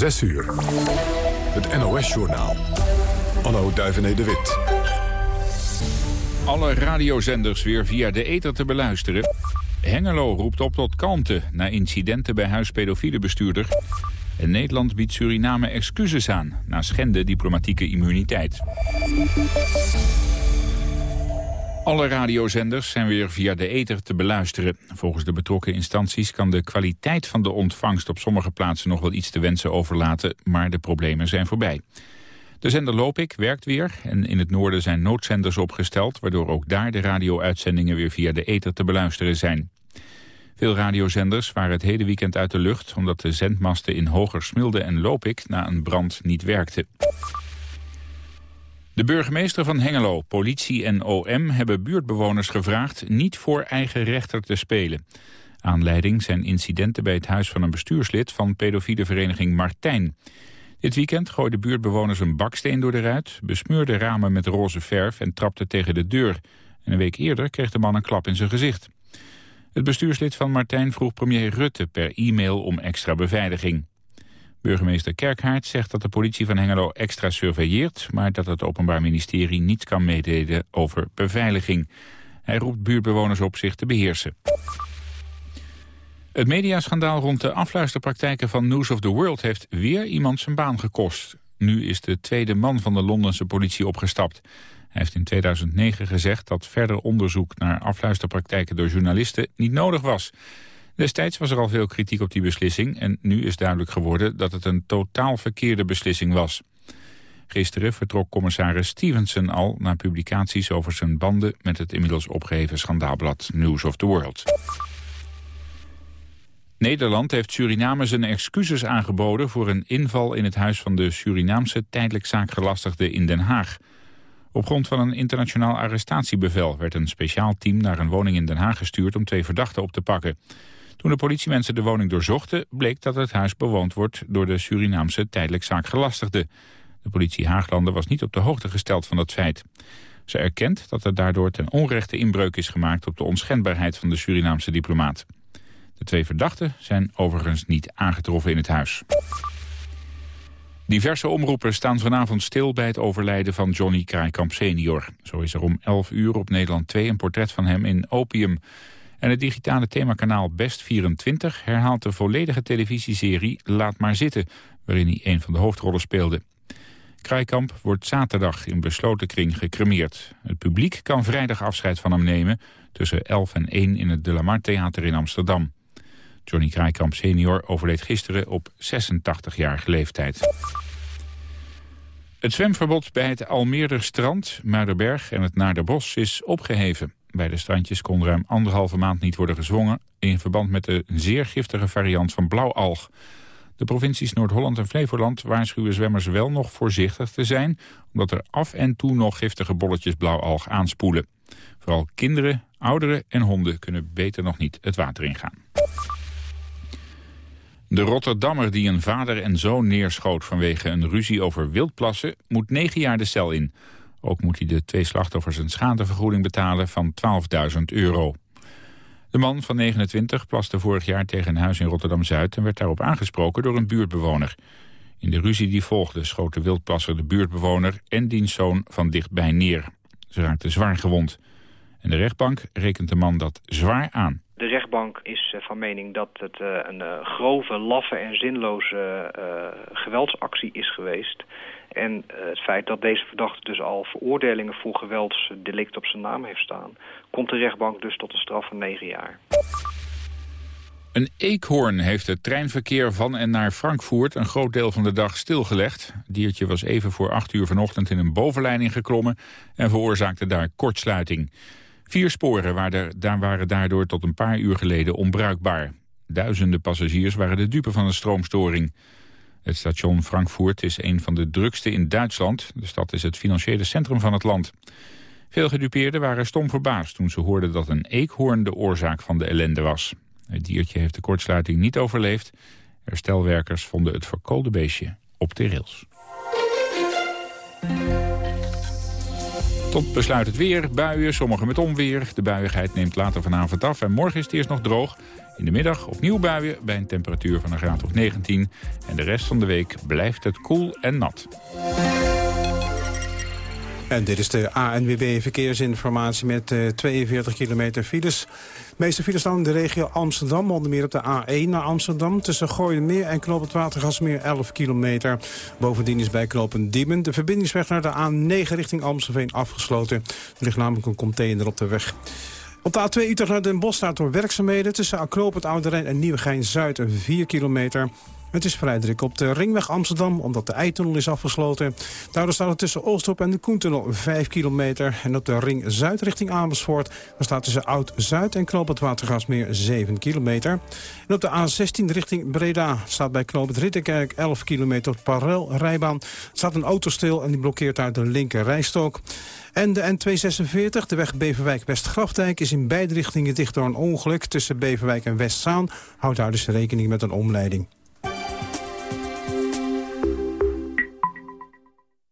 6 uur. Het NOS-journaal. Anno Duivené de Wit. Alle radiozenders weer via de ether te beluisteren. Hengelo roept op tot kalmte na incidenten bij huispedofiele bestuurder. En Nederland biedt Suriname excuses aan na schende diplomatieke immuniteit. Alle radiozenders zijn weer via de ether te beluisteren. Volgens de betrokken instanties kan de kwaliteit van de ontvangst op sommige plaatsen nog wel iets te wensen overlaten, maar de problemen zijn voorbij. De zender Lopik werkt weer en in het noorden zijn noodzenders opgesteld... waardoor ook daar de radio-uitzendingen weer via de ether te beluisteren zijn. Veel radiozenders waren het hele weekend uit de lucht... omdat de zendmasten in Hogersmilde en Lopik na een brand niet werkten. De burgemeester van Hengelo, politie en OM hebben buurtbewoners gevraagd niet voor eigen rechter te spelen. Aanleiding zijn incidenten bij het huis van een bestuurslid van pedofiele vereniging Martijn. Dit weekend gooiden buurtbewoners een baksteen door de ruit, besmeurde ramen met roze verf en trapte tegen de deur. En een week eerder kreeg de man een klap in zijn gezicht. Het bestuurslid van Martijn vroeg premier Rutte per e-mail om extra beveiliging. Burgemeester Kerkhaart zegt dat de politie van Hengelo extra surveilleert... maar dat het Openbaar Ministerie niet kan meedelen over beveiliging. Hij roept buurtbewoners op zich te beheersen. Het mediaschandaal rond de afluisterpraktijken van News of the World... heeft weer iemand zijn baan gekost. Nu is de tweede man van de Londense politie opgestapt. Hij heeft in 2009 gezegd dat verder onderzoek naar afluisterpraktijken door journalisten niet nodig was. Destijds was er al veel kritiek op die beslissing en nu is duidelijk geworden dat het een totaal verkeerde beslissing was. Gisteren vertrok commissaris Stevenson al naar publicaties over zijn banden met het inmiddels opgeheven schandaalblad News of the World. Nederland heeft Suriname zijn excuses aangeboden voor een inval in het huis van de Surinaamse tijdelijk zaakgelastigde in Den Haag. Op grond van een internationaal arrestatiebevel werd een speciaal team naar een woning in Den Haag gestuurd om twee verdachten op te pakken. Toen de politiemensen de woning doorzochten, bleek dat het huis bewoond wordt door de Surinaamse tijdelijk zaakgelastigde. De politie Haaglanden was niet op de hoogte gesteld van dat feit. Ze erkent dat er daardoor ten onrechte inbreuk is gemaakt op de onschendbaarheid van de Surinaamse diplomaat. De twee verdachten zijn overigens niet aangetroffen in het huis. Diverse omroepen staan vanavond stil bij het overlijden van Johnny Kraaikamp senior. Zo is er om 11 uur op Nederland 2 een portret van hem in Opium. En het digitale themakanaal Best24 herhaalt de volledige televisieserie Laat maar zitten... waarin hij een van de hoofdrollen speelde. Kraaikamp wordt zaterdag in besloten kring gecremeerd. Het publiek kan vrijdag afscheid van hem nemen... tussen 11 en 1 in het De La Mar Theater in Amsterdam. Johnny Kraaikamp senior overleed gisteren op 86-jarige leeftijd. Het zwemverbod bij het Almeerder strand, Muiderberg en het Naarderbos is opgeheven. Bij de strandjes kon ruim anderhalve maand niet worden gezwongen... in verband met de zeer giftige variant van blauwalg. De provincies Noord-Holland en Flevoland waarschuwen zwemmers wel nog voorzichtig te zijn... omdat er af en toe nog giftige bolletjes blauwalg aanspoelen. Vooral kinderen, ouderen en honden kunnen beter nog niet het water ingaan. De Rotterdammer die een vader en zoon neerschoot vanwege een ruzie over wildplassen... moet negen jaar de cel in. Ook moet hij de twee slachtoffers een schadevergoeding betalen van 12.000 euro. De man van 29 plaste vorig jaar tegen een huis in Rotterdam-Zuid... en werd daarop aangesproken door een buurtbewoner. In de ruzie die volgde schoot de wildplasser de buurtbewoner... en diens zoon van dichtbij neer. Ze raakten zwaar gewond. En de rechtbank rekent de man dat zwaar aan. De rechtbank is eh, van mening dat het eh, een eh, grove, laffe en zinloze geweldsactie is geweest. En het feit dat deze verdachte dus al veroordelingen voor geweldsdelict op zijn naam heeft staan... komt de rechtbank dus tot een straf van negen jaar. Een eekhoorn heeft het treinverkeer van en naar Frankfurt een groot deel van de dag stilgelegd. Het diertje was even voor acht uur vanochtend in een bovenleiding geklommen en veroorzaakte daar kortsluiting. Vier sporen waren daardoor tot een paar uur geleden onbruikbaar. Duizenden passagiers waren de dupe van een stroomstoring. Het station Frankfurt is een van de drukste in Duitsland. De stad is het financiële centrum van het land. Veel gedupeerden waren stom verbaasd toen ze hoorden dat een eekhoorn de oorzaak van de ellende was. Het diertje heeft de kortsluiting niet overleefd. Herstelwerkers vonden het verkoolde beestje op de rails. Tot besluit het weer. Buien, sommige met onweer. De buiigheid neemt later vanavond af en morgen is het eerst nog droog. In de middag opnieuw buien bij een temperatuur van een graad of 19. En de rest van de week blijft het koel en nat. En dit is de ANWB Verkeersinformatie met 42 eh, kilometer files. De meeste files staan in de regio Amsterdam, onder meer op de A1 naar Amsterdam. Tussen Gooienmeer en Knoop het Watergasmeer 11 kilometer. Bovendien is bij Knopen Diemen de verbindingsweg naar de A9 richting Amstelveen afgesloten. Er ligt namelijk een container op de weg. Op de A2 Utrecht naar Den Bosch staat door werkzaamheden... tussen Knoop het en Nieuwegein-Zuid 4 kilometer. Het is vrij druk op de ringweg Amsterdam, omdat de Eitunnel is afgesloten. Daardoor staat het tussen Oostdorp en de Koentunnel 5 kilometer. En op de ring Zuid richting Amersfoort... daar staat tussen Oud-Zuid en Knoop Watergasmeer 7 kilometer. En op de A16 richting Breda staat bij Knoop het Ridderkerk 11 kilometer parallel rijbaan. Staat een auto stil en die blokkeert daar de linker rijstok. En de N246, de weg Beverwijk-West-Grafdijk... is in beide richtingen dicht door een ongeluk tussen Beverwijk en Westzaan. Houd daar dus rekening met een omleiding.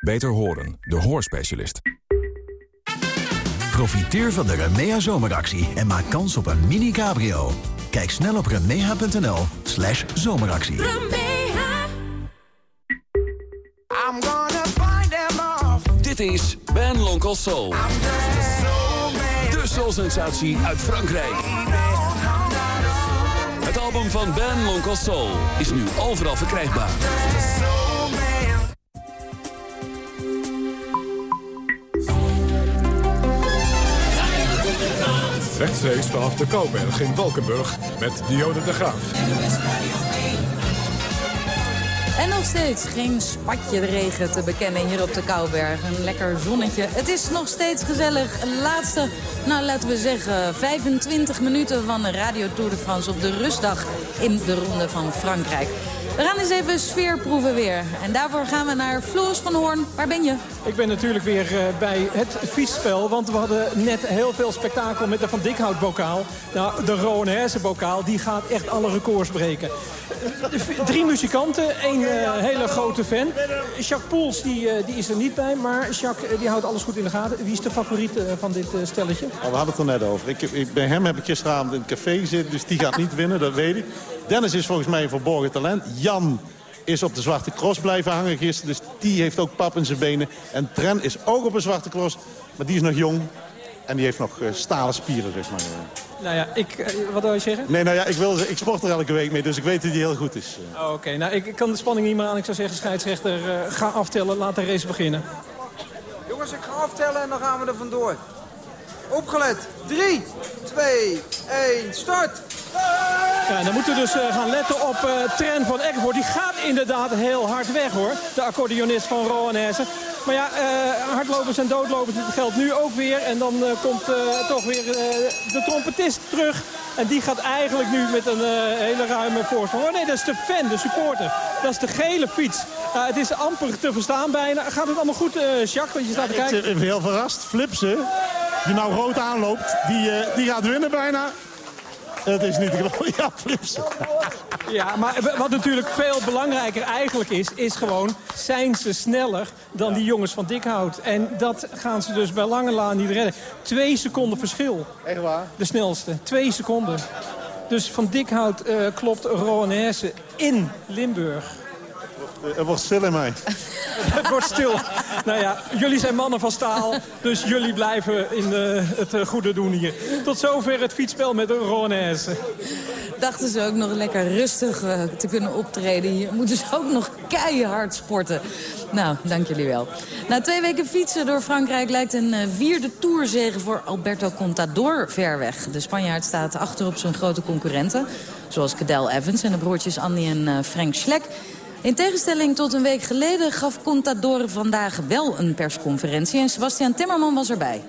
Beter horen, de hoorspecialist. Profiteer van de Remea zomeractie en maak kans op een mini cabrio. Kijk snel op remea.nl slash zomeractie. Dit is Ben Lonkel Soul. De soul-sensatie uit Frankrijk. Het album van Ben Lonkel Soul is nu overal verkrijgbaar. Rechtstreeks vanaf de Kouwberg in Valkenburg met Dionne de Graaf. En nog steeds geen spatje regen te bekennen hier op de Kouwberg. Een lekker zonnetje. Het is nog steeds gezellig. Laatste, nou laten we zeggen, 25 minuten van Radio Tour de France op de rustdag in de Ronde van Frankrijk. We gaan eens even sfeer proeven weer. En daarvoor gaan we naar Floris van Hoorn. Waar ben je? Ik ben natuurlijk weer uh, bij het fietsspel. Want we hadden net heel veel spektakel met de Van Dikhout bokaal. Nou, de Rowan Hersen bokaal, die gaat echt alle records breken. Uh, drie muzikanten, één uh, hele grote fan. Jacques Poels die, die is er niet bij, maar Jacques die houdt alles goed in de gaten. Wie is de favoriet van dit stelletje? Oh, we hadden het er net over. Ik, ik, bij hem heb ik gisteravond in het café gezeten, dus die gaat niet winnen, dat weet ik. Dennis is volgens mij een verborgen talent. Jan is op de zwarte cross blijven hangen gisteren. Dus die heeft ook pap in zijn benen. En Tren is ook op een zwarte cross. Maar die is nog jong. En die heeft nog uh, stalen spieren, zeg maar. Nou ja, ik, uh, wat wil je zeggen? Nee, nou ja, ik, wil, ik sport er elke week mee, dus ik weet dat die heel goed is. Oh, Oké, okay. nou ik, ik, kan de spanning niet meer aan. Ik zou zeggen, scheidsrechter, uh, ga aftellen, laat de race beginnen. Jongens, ik ga aftellen en dan gaan we er vandoor. Opgelet. 3, 2, 1, start! Ja, dan moeten we dus uh, gaan letten op uh, Tren van Eckenvoort. Die gaat inderdaad heel hard weg hoor, de accordeonist van Rowan Hessen. Maar ja, uh, hardlopers en doodlopers, dat geldt nu ook weer. En dan komt toch weer de trompetist terug. En die gaat eigenlijk nu met een hele ruime voorsprong. Oh nee, dat is de fan, de supporter. Dat is de gele fiets. het is amper te verstaan bijna. Gaat het allemaal goed, Jacques? Want je staat te kijken. Ik ben heel verrast. Flipsen, die nou rood aanloopt, die, die gaat winnen bijna. Het is niet te geloven. Ja, Flips. Ja, maar wat natuurlijk veel belangrijker eigenlijk is... is gewoon, zijn ze sneller dan die jongens van Dikhout? En dat gaan ze dus bij lange laan niet redden. Twee seconden verschil. Echt waar? De snelste. Twee seconden. Dus van Dikhout uh, klopt Hersen in Limburg. Het wordt stil in mij. het wordt stil. Nou ja, jullie zijn mannen van staal, dus jullie blijven in uh, het uh, goede doen hier. Tot zover het fietsspel met de Ronaise. Dachten ze ook nog lekker rustig uh, te kunnen optreden hier. Moeten ze ook nog keihard sporten. Nou, dank jullie wel. Na twee weken fietsen door Frankrijk lijkt een vierde tourzege voor Alberto Contador ver weg. De Spanjaard staat achter op zijn grote concurrenten. Zoals Cadel Evans en de broertjes Andy en Frank Schleck. In tegenstelling tot een week geleden gaf Contador vandaag wel een persconferentie. En Sebastian Timmerman was erbij.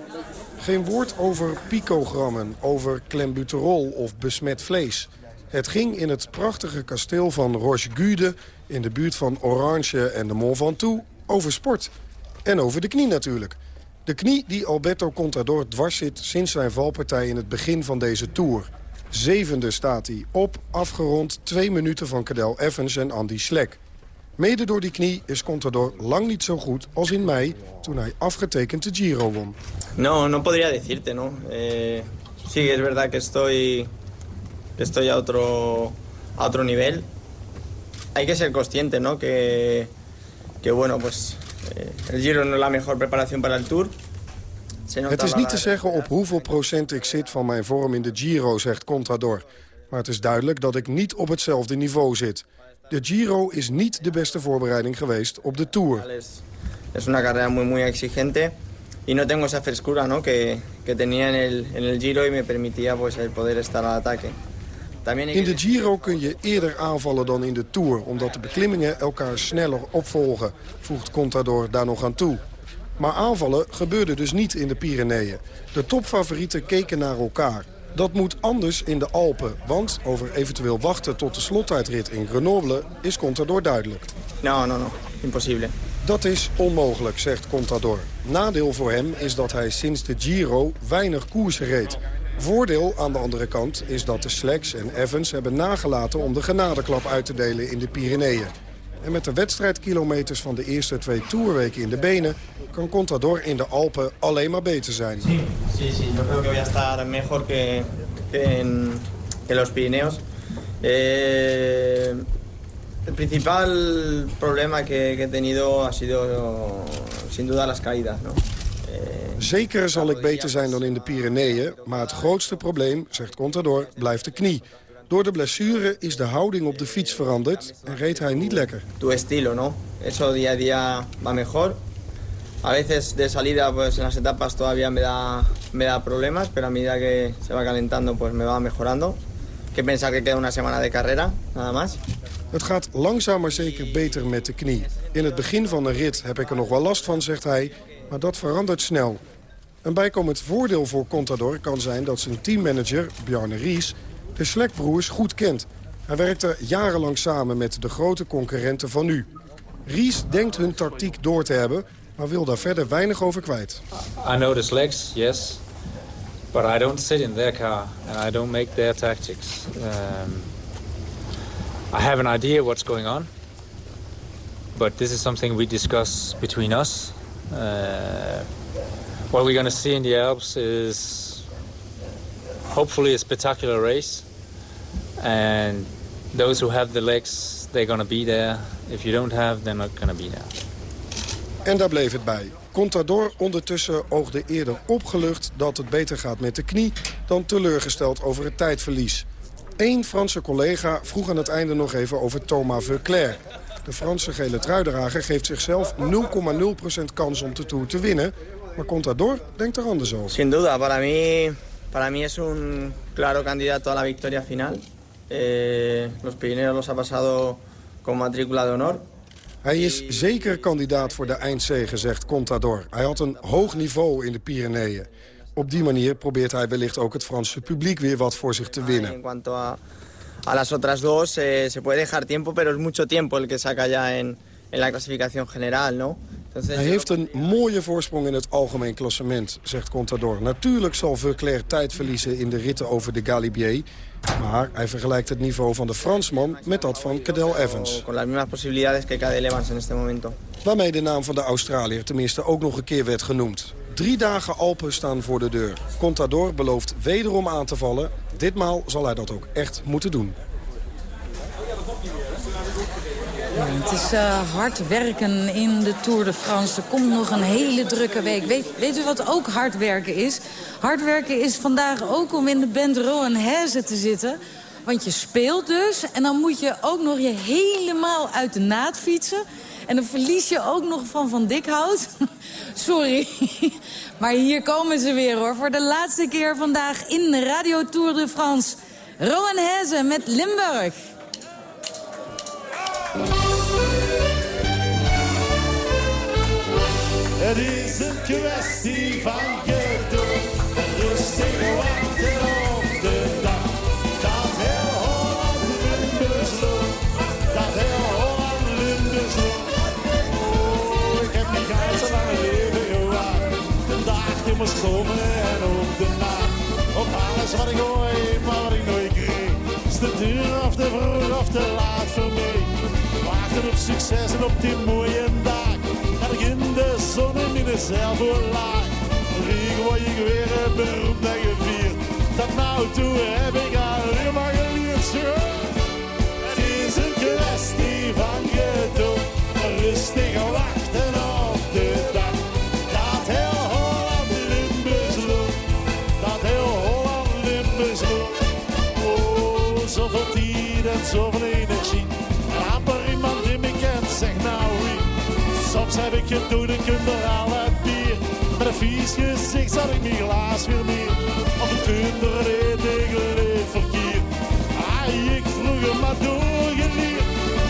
Geen woord over picogrammen, over klembuterol of besmet vlees. Het ging in het prachtige kasteel van Roche-Gude... in de buurt van Orange en de Mont Ventoux over sport. En over de knie natuurlijk. De knie die Alberto Contador dwars zit sinds zijn valpartij in het begin van deze Tour. Zevende staat hij op, afgerond twee minuten van Cadel Evans en Andy Schleck. Mede door die knie is Contador lang niet zo goed als in mei... toen hij afgetekend de Giro won. No, no podría decirte, no. Eh, sí, es verdad que estoy, que estoy a otro, a otro nivel. Hay que ser consciente, ¿no? Que, que bueno, pues eh, el Giro no es la mejor preparación para el Tour. Het is niet te zeggen op hoeveel procent ik zit van mijn vorm in de Giro, zegt Contador. Maar het is duidelijk dat ik niet op hetzelfde niveau zit. De Giro is niet de beste voorbereiding geweest op de Tour. Es una carrera muy, muy exigente. Y no tengo esa frescura ¿no? que, que tenía en el, en el Giro y me permitía pues, el poder estar al ataque. In de Giro kun je eerder aanvallen dan in de Tour... omdat de beklimmingen elkaar sneller opvolgen, voegt Contador daar nog aan toe. Maar aanvallen gebeurde dus niet in de Pyreneeën. De topfavorieten keken naar elkaar. Dat moet anders in de Alpen, want over eventueel wachten tot de slottijdrit in Grenoble is Contador duidelijk. No, no, no. Impossible. Dat is onmogelijk, zegt Contador. Nadeel voor hem is dat hij sinds de Giro weinig koersen reed. Voordeel aan de andere kant is dat de Slacks en Evans hebben nagelaten om de genadeklap uit te delen in de Pyreneeën. En met de wedstrijdkilometers van de eerste twee toerweken in de benen... kan Contador in de Alpen alleen maar beter zijn. Sí, sí, sí. Yo creo que voy a estar mejor que, que en, que los Pirineos. Eh, el principal problema que, que he tenido ha sido sin duda las caídas, ¿no? Zeker zal ik beter zijn dan in de Pyreneeën, maar het grootste probleem, zegt Contador, blijft de knie. Door de blessure is de houding op de fiets veranderd en reed hij niet lekker. Tu estilo, ¿no? Eso día a día va mejor. A veces de salida, pues en las etapas todavía me da, me da problemas, pero a medida que se va calentando, pues me va mejorando. Que pensar que queda una semana de carrera, nada más. Het gaat langzaam maar zeker beter met de knie. In het begin van de rit heb ik er nog wel last van, zegt hij, maar dat verandert snel. Een bijkomend voordeel voor Contador kan zijn dat zijn teammanager, Bjarne Ries, de Slekbroers goed kent. Hij werkte jarenlang samen met de grote concurrenten van nu. Ries denkt hun tactiek door te hebben, maar wil daar verder weinig over kwijt. I know the Sleks, yes. But I don't sit in their car and I don't make their tactics. Um, I have an idea what's going on. But this is something we discuss between us. Uh, what we're going to see in the Alps is hopefully a spectacular race. And those who have the legs, they're going to be there. If you don't have, they're not going to be there. En daar bleef het bij. Contador ondertussen oogde eerder opgelucht dat het beter gaat met de knie... dan teleurgesteld over het tijdverlies. Eén Franse collega vroeg aan het einde nog even over Thomas Veuclair. De Franse gele truidrager geeft zichzelf 0,0% kans om de Tour te winnen. Maar Contador denkt er anders over. Sin duda, para mí, para mí es un claro candidato a la victoria final. Eh, los Pirineos los ha pasado con matrícula de honor. Hij is zeker kandidaat voor de eindzege, zegt Contador. Hij had een hoog niveau in de Pyreneeën. Op die manier probeert hij wellicht ook het Franse publiek weer wat voor zich te winnen. En cuanto a, a las otras dos, eh, se puede dejar tiempo, pero es mucho tiempo el que saca ya en, en la clasificación general, ¿no? Hij heeft een mooie voorsprong in het algemeen klassement, zegt Contador. Natuurlijk zal Veuclair tijd verliezen in de ritten over de Galibier. Maar hij vergelijkt het niveau van de Fransman met dat van Cadel Evans. Waarmee de naam van de Australiër tenminste ook nog een keer werd genoemd. Drie dagen Alpen staan voor de deur. Contador belooft wederom aan te vallen. Ditmaal zal hij dat ook echt moeten doen. Ja, het is uh, hard werken in de Tour de France. Er komt nog een hele drukke week. Weet, weet u wat ook hard werken is? Hard werken is vandaag ook om in de band Rowan Heze te zitten. Want je speelt dus en dan moet je ook nog je helemaal uit de naad fietsen. En dan verlies je ook nog van Van Dikhout. Sorry. Maar hier komen ze weer hoor. Voor de laatste keer vandaag in de Radio Tour de France. Rowan Heze met Limburg. Het is een kwestie van geduld. Rustig wachten op de dag. Dat heel Holland Limburgs loopt. Dat heel Holland Limburgs loopt. Oh, ik heb niet uit zo lang leven gewaar. De dag die moest komen en op de nacht. Op alles wat ik ooit, maar wat ik nooit kreeg. Is te duur of te vroeg of te laat voor mij. Wachten op succes en op die mooie dag zeil voor laag. Regen word ik weer beroemd en gevierd. Dat nou toe heb ik alleen maar geleerd. Het is een kwestie van geduld. Rustig wachten op de dag. Dat heel Holland Limburgs loopt. Dat heel Holland Limburgs loopt. Oh, zoveel tijd en zoveel energie. En amper iemand die me kent, zeg nou wie. Soms heb ik gedoe, ik kun er vies gezicht zat ik mijn glaas weer neer. Op de kunder reed ik leef verkeer. Ah, ik vroeg hem maar doorgeleerd.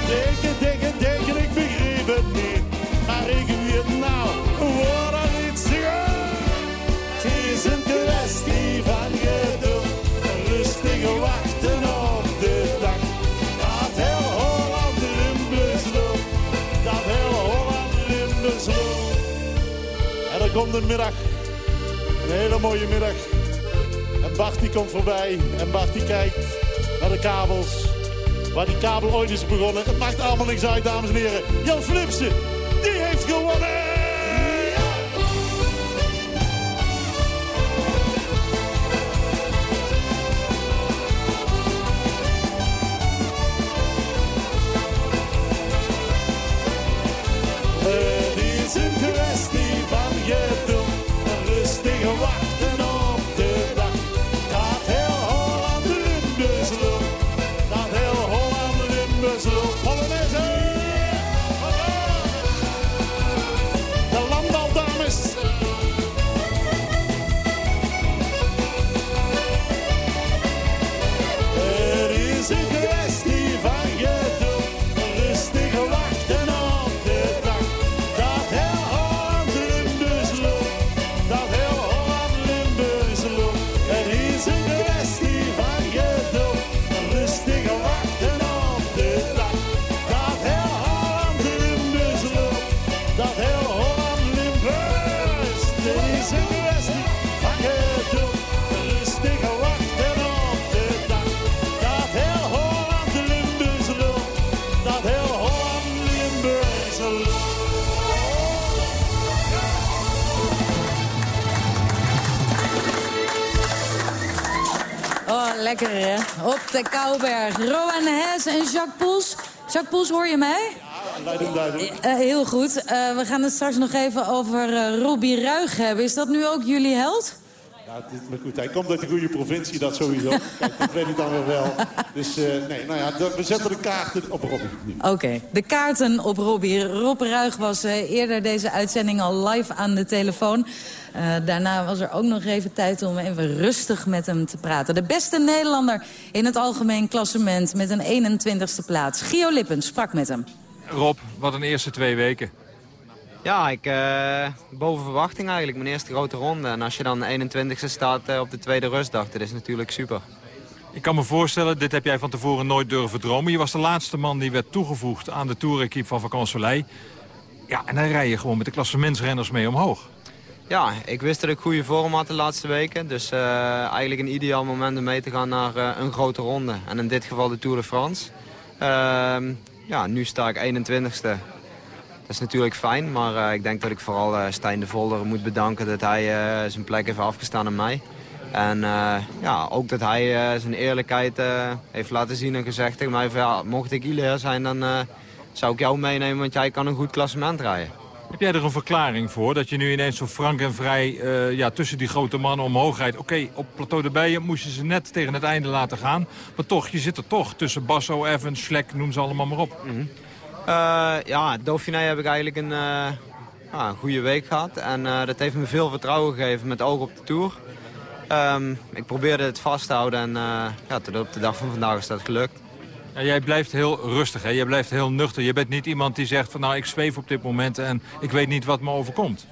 Denken, komt een middag. Een hele mooie middag. En Bart komt voorbij. En Bart die kijkt naar de kabels. Waar die kabel ooit is begonnen. Het maakt allemaal niks uit, dames en heren. Jan Flipsen, die heeft gewonnen! Jacques Poels, hoor je mij? Doen, wij doen. Eh, heel goed. Eh, we gaan het straks nog even over eh, Robbie Ruig hebben. Is dat nu ook jullie held? Ja, maar goed. Hij komt uit de goede provincie, dat sowieso. Kijk, dat weet ik dan weer wel. Dus eh, nee, nou ja, we zetten de kaarten op Robbie. Oké, de kaarten op Robbie. Rob Ruig was eh, eerder deze uitzending al live aan de telefoon. Eh, daarna was er ook nog even tijd om even rustig met hem te praten. De beste Nederlander in het algemeen klassement met een 21ste plaats. Gio Lippens sprak met hem. Rob, wat een eerste twee weken. Ja, ik, eh, boven verwachting eigenlijk. Mijn eerste grote ronde. En als je dan 21ste staat op de tweede rustdag, dat is natuurlijk super. Ik kan me voorstellen, dit heb jij van tevoren nooit durven dromen. Je was de laatste man die werd toegevoegd aan de toerequipe van Vacan Soleil. Ja, en dan rij je gewoon met de klassementsrenners mee omhoog. Ja, ik wist dat ik goede vorm had de laatste weken. Dus eh, eigenlijk een ideaal moment om mee te gaan naar eh, een grote ronde. En in dit geval de Tour de France. Ehm, ja, nu sta ik 21ste. Dat is natuurlijk fijn, maar eh, ik denk dat ik vooral Stijn de Volder moet bedanken dat hij zijn plek heeft afgestaan aan mij. En eh, ja, ook dat hij eh, zijn eerlijkheid eh, heeft laten zien en gezegd tegen mij van ja, mocht ik Ilir zijn dan zou ik jou meenemen, want jij kan een goed klassement rijden. Heb jij er een verklaring voor dat je nu ineens zo frank en vrij ja, tussen die grote mannen omhoog rijdt? Oké, op Plateau de Bijen moest je ze net tegen het einde laten gaan. Maar toch, je zit er toch tussen Basso, Evans, Schlek, noem ze allemaal maar op. Eh, ja, Dauphiné heb ik eigenlijk een, ja, een goede week gehad. En dat heeft me veel vertrouwen gegeven met oog op de Tour. Ehm, ik probeerde het vast te houden en eh, ja, tot op de dag van vandaag is dat gelukt. Ja, jij blijft heel rustig, hè? jij blijft heel nuchter. Je bent niet iemand die zegt van nou ik zweef op dit moment en ik weet niet wat me overkomt.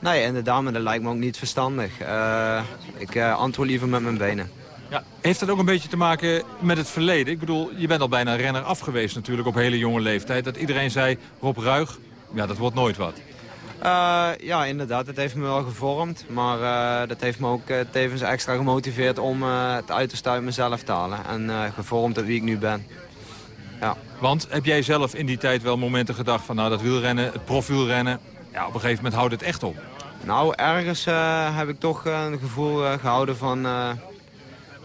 Nee, inderdaad, maar dat lijkt me ook niet verstandig. Eh, ik eh, antwoord liever met mijn benen. Ja, heeft dat ook een beetje te maken met het verleden? Ik bedoel, je bent al bijna renner af geweest natuurlijk op hele jonge leeftijd. Dat iedereen zei, Rob Ruig, ja dat wordt nooit wat. Uh, ja, inderdaad. Het heeft me wel gevormd. Maar uh, dat heeft me ook uh, tevens extra gemotiveerd om het uiterste uit mezelf te halen. En gevormd tot wie ik nu ben. Ja. Want heb jij zelf in die tijd wel momenten gedacht van nou dat wielrennen, het profwielrennen, ja, op een gegeven moment houdt het echt op? Nou, ergens heb ik toch een gevoel gehouden van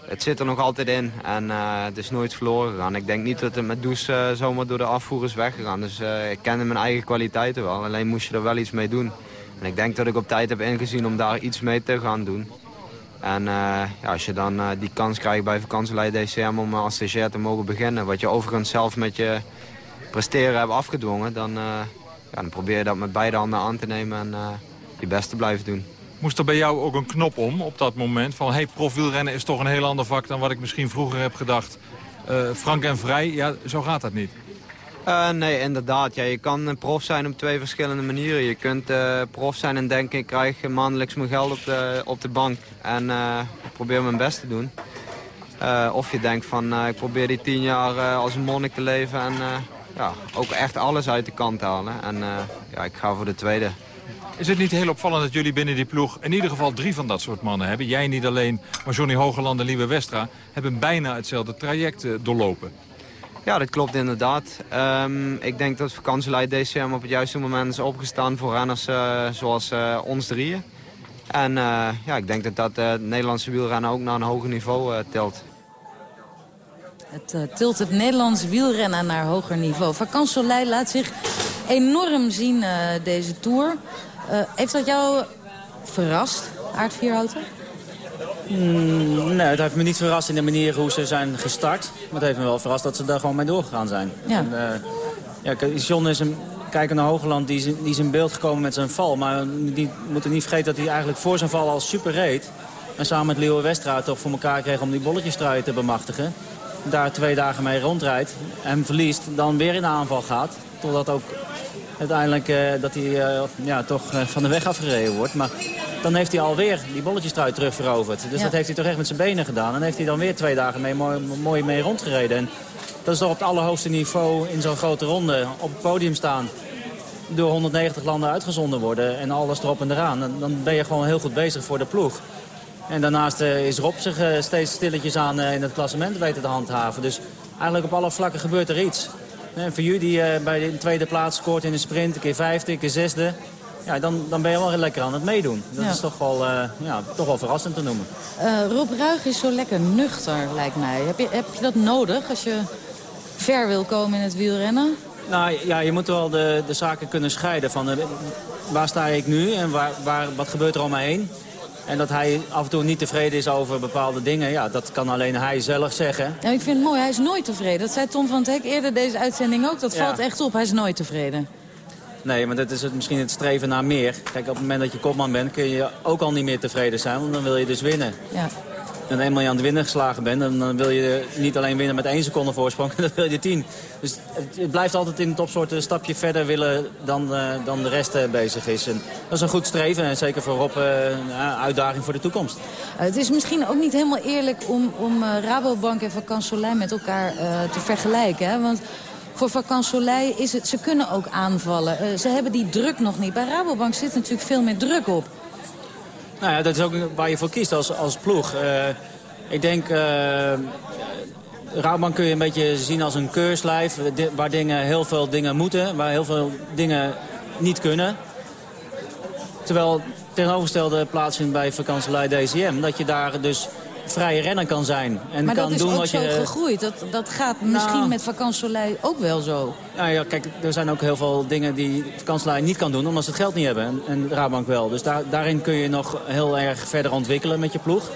het zit er nog altijd in en het is nooit verloren gegaan. Ik denk niet dat het met Does zomaar door de afvoer is weggegaan. Dus ik kende mijn eigen kwaliteiten wel, alleen moest je er wel iets mee doen. En ik denk dat ik op tijd heb ingezien om daar iets mee te gaan doen. En ja, als je dan die kans krijgt bij vakantielei DCM om als stagiair te mogen beginnen... wat je overigens zelf met je presteren hebt afgedwongen... dan, ja, dan probeer je dat met beide handen aan te nemen en je best te blijven doen. Moest er bij jou ook een knop om op dat moment? Van, hey, profielrennen is toch een heel ander vak dan wat ik misschien vroeger heb gedacht. Uh, frank en vrij, ja, zo gaat dat niet. Uh, nee, inderdaad. Ja, je kan prof zijn op twee verschillende manieren. Je kunt uh, prof zijn en denken, ik krijg maandelijks mijn geld op de, op de bank. En ik probeer mijn best te doen. of je denkt van, ik probeer die tien jaar als monnik te leven. En ja, ook echt alles uit de kant halen. En ja, ik ga voor de tweede. Is het niet heel opvallend dat jullie binnen die ploeg in ieder geval drie van dat soort mannen hebben? Jij niet alleen, maar Johnny Hogeland en Lieve Westra hebben bijna hetzelfde traject uh, doorlopen. Ja, dat klopt inderdaad. Um, ik denk dat vakantieleid DCM op het juiste moment is opgestaan voor renners uh, zoals uh, ons drieën. En ja, ik denk dat dat het Nederlandse wielrennen ook naar een hoger niveau tilt. Het tilt het Nederlandse wielrennen naar hoger niveau. Vakantieleid laat zich enorm zien deze Tour. Uh, heeft dat jou verrast, Aard Vierhouten? Mm, nee, het heeft me niet verrast in de manier hoe ze zijn gestart. Maar het heeft me wel verrast dat ze daar gewoon mee doorgegaan zijn. Ja. En, uh, ja, John is een kijker naar Hogeland, die is, die is in beeld gekomen met zijn val. Maar die moeten niet vergeten dat hij eigenlijk voor zijn val al super reed. En samen met Leo Westra toch voor elkaar kreeg om die bolletjestrui te bemachtigen. Daar twee dagen mee rondrijdt, hem verliest, dan weer in de aanval gaat. Totdat ook uiteindelijk uh, dat hij uh, ja, toch uh, van de weg afgereden wordt. Maar dan heeft hij alweer die bolletjestrui terug veroverd. Dus ja. dat heeft hij toch echt met zijn benen gedaan. En heeft hij dan weer twee dagen mee, mooi, mooi mee rondgereden. En dat is toch op het allerhoogste niveau in zo'n grote ronde op het podium staan. Door 190 landen uitgezonden worden en alles erop en eraan. En dan ben je gewoon heel goed bezig voor de ploeg. En daarnaast is Rob zich steeds stilletjes aan in het klassement weten te handhaven. Dus eigenlijk op alle vlakken gebeurt er iets. En voor jullie die uh, bij de tweede plaats scoort in de sprint, een keer vijfde, een keer zesde. Ja, dan, dan ben je wel heel lekker aan het meedoen. Dat ja. is toch wel, uh, ja, toch wel verrassend te noemen. Uh, Rob Ruig is zo lekker nuchter, lijkt mij. Heb je, heb je dat nodig als je ver wil komen in het wielrennen? Nou ja, je moet wel de, de zaken kunnen scheiden van waar sta ik nu en waar, waar, wat gebeurt er om mij heen. En dat hij af en toe niet tevreden is over bepaalde dingen, ja, dat kan alleen hij zelf zeggen. Ja, ik vind het mooi, hij is nooit tevreden. Dat zei Tom van het Hek eerder deze uitzending ook. Dat valt echt op, hij is nooit tevreden. Nee, maar dat is het, misschien het streven naar meer. Kijk, op het moment dat je kopman bent kun je ook al niet meer tevreden zijn, want dan wil je dus winnen. Ja en eenmaal je aan het winnen geslagen bent... dan wil je niet alleen winnen met één seconde voorsprong, dan wil je tien. Dus het, blijft altijd in de topsoort een stapje verder willen dan, uh, dan de rest uh, bezig is. En dat is een goed streven en zeker voor Rob uh, een uitdaging voor de toekomst. het is misschien ook niet helemaal eerlijk om, om Rabobank en Vakant Soleil met elkaar te vergelijken. Hè? Want voor Vakant Soleil is het, ze kunnen ook aanvallen. ze hebben die druk nog niet. Bij Rabobank zit natuurlijk veel meer druk op. Nou ja, dat is ook waar je voor kiest als, als ploeg. Uh, ik denk, uh, Rabobank kun je een beetje zien als een keurslijf... waar dingen, heel veel dingen moeten, waar heel veel dingen niet kunnen. Terwijl tegenovergestelde plaatsvindt bij vakantielei DCM... dat je daar dus vrije renner kan zijn. En maar kan dat doen is wat ook je... zo gegroeid. Dat, dat gaat misschien nou, met vakantielei ook wel zo. Nou ja, kijk, er zijn ook heel veel dingen die vakantielei niet kan doen... omdat ze het geld niet hebben. En, en Rabank wel. Dus daar, daarin kun je nog heel erg verder ontwikkelen met je ploeg.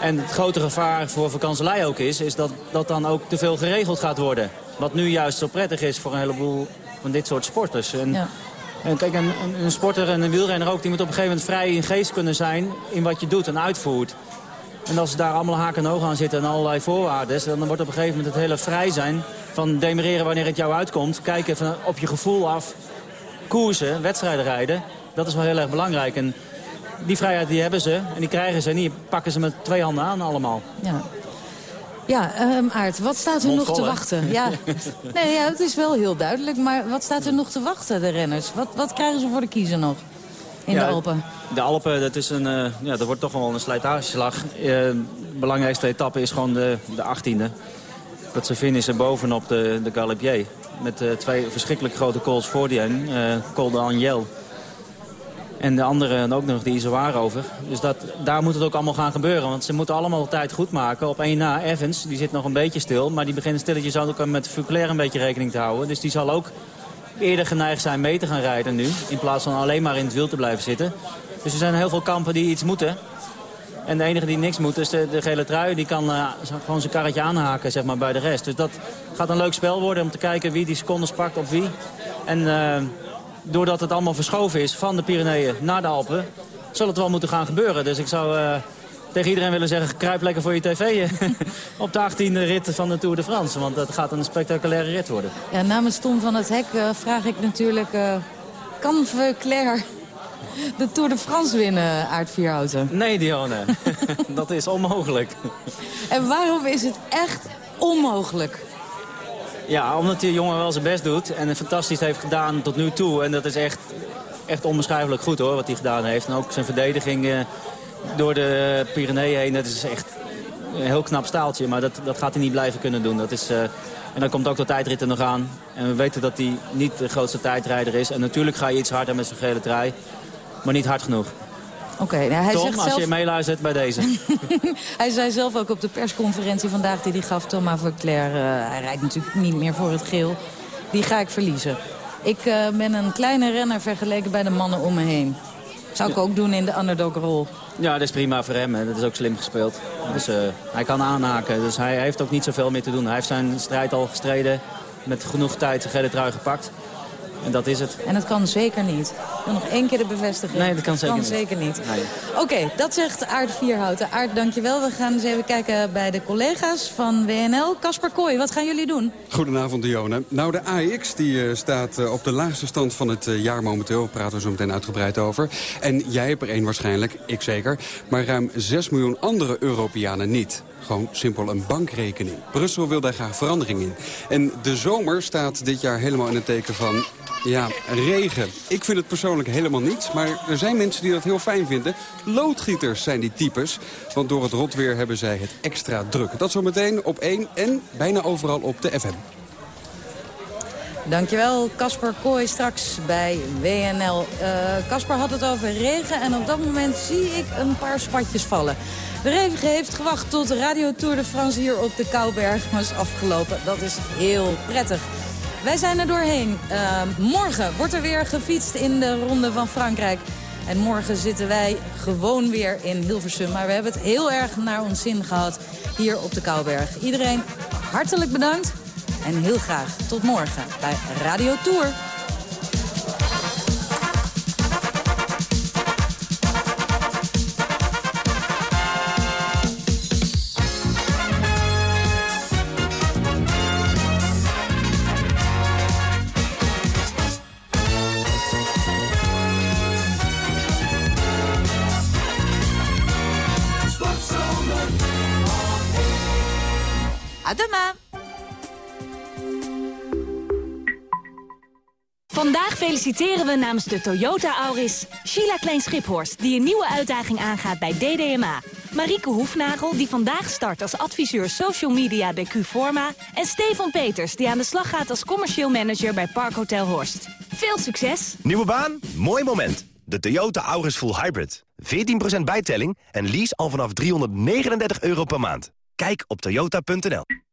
En het grote gevaar voor vakantielei ook is... is dat dat dan ook te veel geregeld gaat worden. Wat nu juist zo prettig is voor een heleboel van dit soort sporters. En, ja. En kijk, een, een, sporter en een wielrenner ook... die moet op een gegeven moment vrij in geest kunnen zijn... in wat je doet en uitvoert. En als daar allemaal haken en ogen aan zitten en allerlei voorwaarden... dan wordt op een gegeven moment het hele vrij zijn van demereren wanneer het jou uitkomt. Kijken van, op je gevoel af, koersen, wedstrijden rijden. Dat is wel heel erg belangrijk. En die vrijheid die hebben ze en die krijgen ze en die pakken ze met twee handen aan allemaal. Ja. Ja, um, Aart, wat staat er nog te wachten? Ja. Nee, ja, het is wel heel duidelijk, maar wat staat er nog te wachten, de renners? Wat, wat krijgen ze voor de kiezer nog in de Alpen? De Alpen, dat, is een, uh, ja, dat wordt toch wel een slijtageslag. Uh, de belangrijkste etappe is gewoon de, de 18e. Dat ze finishen bovenop de, de Galibier. Met uh, twee verschrikkelijk grote calls voor die een. Col de Angel en de andere ook nog die Izoar over. Dus dat, daar moet het ook allemaal gaan gebeuren. Want ze moeten allemaal tijd goed maken. Op één na Evans, die zit nog een beetje stil. Maar die begint stilletjes ook met Fuclair een beetje rekening te houden. Dus die zal ook eerder geneigd zijn mee te gaan rijden nu. In plaats van alleen maar in het wiel te blijven zitten. Dus er zijn heel veel kampen die iets moeten. En de enige die niks moet is de, de gele trui. Die kan uh, gewoon zijn karretje aanhaken zeg maar, bij de rest. Dus dat gaat een leuk spel worden om te kijken wie die secondes pakt op wie. En... Uh, doordat het allemaal verschoven is van de Pyreneeën naar de Alpen... zal het wel moeten gaan gebeuren. Dus ik zou uh, tegen iedereen willen zeggen... kruip lekker voor je tv op de 18e rit van de Tour de France. Want dat gaat een spectaculaire rit worden. Ja, namens Tom van het Hek uh, vraag ik natuurlijk... Uh, kan Veuclair de Tour de France winnen, Aard Vierhouten? Nee, Dionne. dat is onmogelijk. en waarom is het echt onmogelijk? Ja, omdat die jongen wel zijn best doet en het fantastisch heeft gedaan tot nu toe. En dat is echt, echt onbeschrijfelijk goed hoor, wat hij gedaan heeft. En ook zijn verdediging eh, door de Pyreneeën heen, dat is echt een heel knap staaltje. Maar dat, dat gaat hij niet blijven kunnen doen. Dat is, uh, en dan komt ook de tijdrit er nog aan. En we weten dat hij niet de grootste tijdrijder is. En natuurlijk ga je iets harder met zijn gele trui. Maar niet hard genoeg. Oké, nou, hij Tom, zegt als zelf... je meeluistert bij deze. hij zei zelf ook op de persconferentie vandaag die hij gaf, Thomas Verclair... Uh, hij rijdt natuurlijk niet meer voor het geel. Die ga ik verliezen. Ik uh, ben een kleine renner vergeleken bij de mannen om me heen. Zou ik ook doen in de underdog-rol. Ja, dat is prima voor hem. Hè. Dat is ook slim gespeeld. Dus uh, hij kan aanhaken. Dus hij heeft ook niet zoveel meer te doen. Hij heeft zijn strijd al gestreden. Met genoeg tijd zijn gele trui gepakt. En dat is het. En dat kan zeker niet. Ik wil nog één keer de bevestiging. Nee, dat kan zeker kan niet. Zeker niet. Oké, dat zegt Aard Vierhouten. Aard, dankjewel. We gaan eens even kijken bij de collega's van WNL. Kasper Kooi, wat gaan jullie doen? Goedenavond, Dione. Nou, de AX die, uh, staat uh, op de laagste stand van het uh, jaar momenteel. Daar praten we zo meteen uitgebreid over. En jij hebt er één waarschijnlijk, ik zeker. Maar ruim 6 miljoen andere Europeanen niet. Gewoon simpel een bankrekening. Brussel wil daar graag verandering in. En de zomer staat dit jaar helemaal in het teken van ja, regen. Ik vind het persoonlijk helemaal niets, maar er zijn mensen die dat heel fijn vinden. Loodgieters zijn die types, want door het rotweer hebben zij het extra druk. Dat zometeen op 1 en bijna overal op de FM. Dankjewel, Casper Kooi, straks bij WNL. Casper uh, had het over regen en op dat moment zie ik een paar spatjes vallen. De regen heeft gewacht tot Radio Tour de France hier op de Kouberg was afgelopen. Dat is heel prettig. Wij zijn er doorheen. Uh, morgen wordt er weer gefietst in de Ronde van Frankrijk. En morgen zitten wij gewoon weer in Hilversum. Maar we hebben het heel erg naar ons zin gehad hier op de Kouberg. Iedereen hartelijk bedankt. En heel graag tot morgen bij Radio Tour. Feliciteren we namens de Toyota Auris Sheila Klein-Schiphorst... die een nieuwe uitdaging aangaat bij DDMA. Marieke Hoefnagel, die vandaag start als adviseur social media bij Q-Forma... en Stefan Peters, die aan de slag gaat als commercieel manager bij Parkhotel Horst. Veel succes! Nieuwe baan? Mooi moment. De Toyota Auris Full Hybrid. 14% bijtelling en lease al vanaf 339 euro per maand. Kijk op toyota.nl.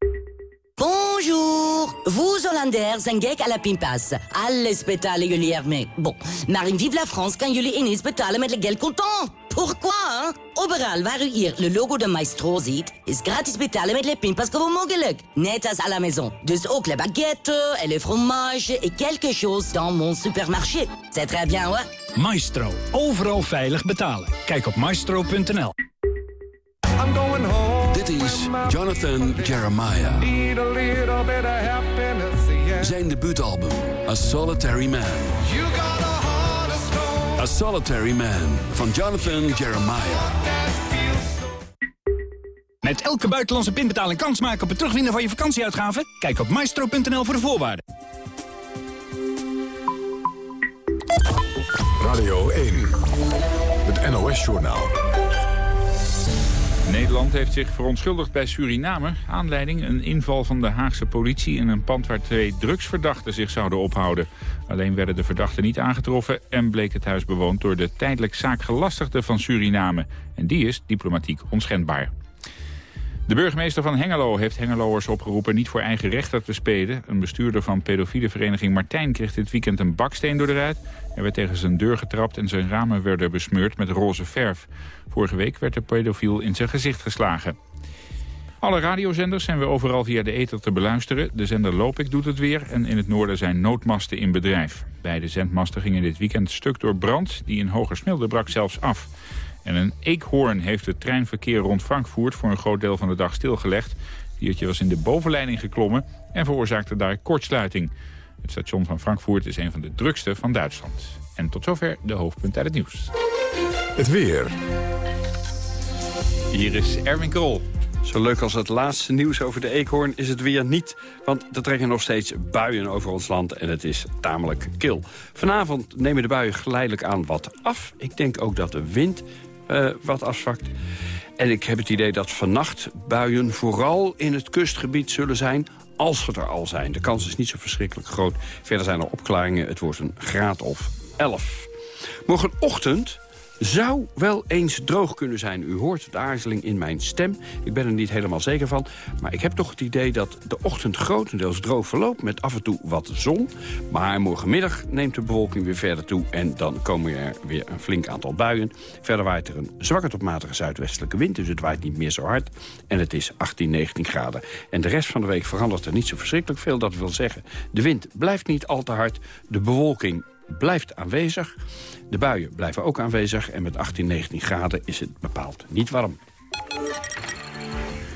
Bonjour Vous Hollanders zijn gek à la pinpas. Alles betalen jullie ermee. Bon, maar in Vive la France kan jullie ineens betalen met le geld contant. Pourquoi? Hein? Overal waar u hier le logo de Maestro ziet, is gratis betalen met le pinpas gewoon mogelijk. Net als à la maison. Dus ook les baguettes et les fromages et quelque chose dans mon supermarché. C'est très bien, hoor. Maestro. Overal veilig betalen. Kijk op maestro.nl. Dit is Jonathan Jeremiah. Zijn debuutalbum, A Solitary Man. A Solitary Man van Jonathan Jeremiah. Met elke buitenlandse pinbetaling kans maken op het terugwinnen van je vakantieuitgaven? Kijk op maestro.nl voor de voorwaarden. Radio 1, het NOS-journaal. Nederland heeft zich verontschuldigd bij Suriname. Aanleiding een inval van de Haagse politie in een pand waar twee drugsverdachten zich zouden ophouden. Alleen werden de verdachten niet aangetroffen en bleek het huis bewoond door de tijdelijk zaakgelastigde van Suriname. En die is diplomatiek onschendbaar. De burgemeester van Hengelo heeft Hengeloers opgeroepen niet voor eigen rechter te spelen. Een bestuurder van pedofiele vereniging Martijn kreeg dit weekend een baksteen door de ruit. Er werd tegen zijn deur getrapt en zijn ramen werden besmeurd met roze verf. Vorige week werd de pedofiel in zijn gezicht geslagen. Alle radiozenders zijn weer overal via de ether te beluisteren. De zender Lopik doet het weer en in het noorden zijn noodmasten in bedrijf. Beide zendmasten gingen dit weekend stuk door brand. Die in Hogersmilde brak zelfs af. En een eekhoorn heeft het treinverkeer rond Frankfurt voor een groot deel van de dag stilgelegd. Het diertje was in de bovenleiding geklommen en veroorzaakte daar kortsluiting. Het station van Frankfurt is een van de drukste van Duitsland. En tot zover de hoofdpunten uit het nieuws. Het weer. Hier is Erwin Krol. Zo leuk als het laatste nieuws over de eekhoorn is het weer niet. Want er trekken nog steeds buien over ons land en het is tamelijk kil. Vanavond nemen de buien geleidelijk aan wat af. Ik denk ook dat de wind uh, wat afzwakt. En ik heb het idee dat vannacht buien vooral in het kustgebied zullen zijn als ze er al zijn. De kans is niet zo verschrikkelijk groot. Verder zijn er opklaringen. Het wordt een graad of 11. Morgenochtend zou wel eens droog kunnen zijn. U hoort de aarzeling in mijn stem. Ik ben er niet helemaal zeker van. Maar ik heb toch het idee dat de ochtend grotendeels droog verloopt... met af en toe wat zon. Maar morgenmiddag neemt de bewolking weer verder toe... en dan komen er weer een flink aantal buien. Verder waait er een zwakke tot matige zuidwestelijke wind... dus het waait niet meer zo hard. En het is 18, 19 graden. En de rest van de week verandert er niet zo verschrikkelijk veel. Dat wil zeggen, de wind blijft niet al te hard. De bewolking blijft aanwezig. De buien blijven ook aanwezig en met 18, 19 graden is het bepaald niet warm.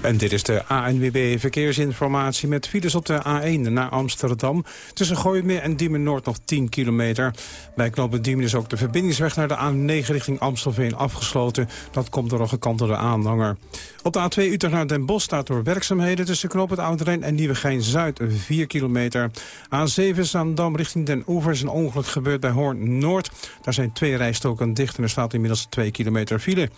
En dit is de ANWB Verkeersinformatie met files op de A1 naar Amsterdam. Tussen Gooimeer en Diemen Noord nog 10 kilometer. Bij knooppunt Diemen is ook de verbindingsweg naar de A9 richting Amstelveen afgesloten. Dat komt door een gekantelde aanhanger. Op de A2 Utrecht naar Den Bosch staat door werkzaamheden tussen knooppunt Oudrijn en Nieuwegein-Zuid 4 kilometer. A7 Zaandam richting Den Oever is een ongeluk gebeurd bij Hoorn Noord. Daar zijn twee rijstoken dicht en er staat inmiddels 2 kilometer file.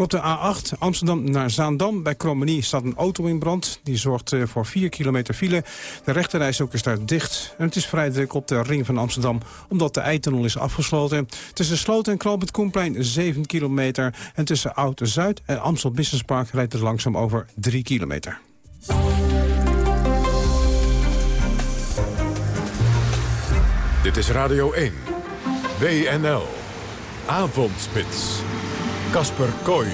Op de A8 Amsterdam naar Zaandam bij Krommenie staat een auto in brand. Die zorgt eh, voor 4 kilometer file. De rechterrijstok is daar dicht. En het is vrij druk op de ring van Amsterdam omdat de Eitunnel is afgesloten. Tussen Sloot en Knoop Koenplein 7 kilometer. En tussen Oud-Zuid en Amstel Business Park rijdt het langzaam over 3 kilometer. Dit is Radio 1. WNL. Avondspits. Kasper Kooi.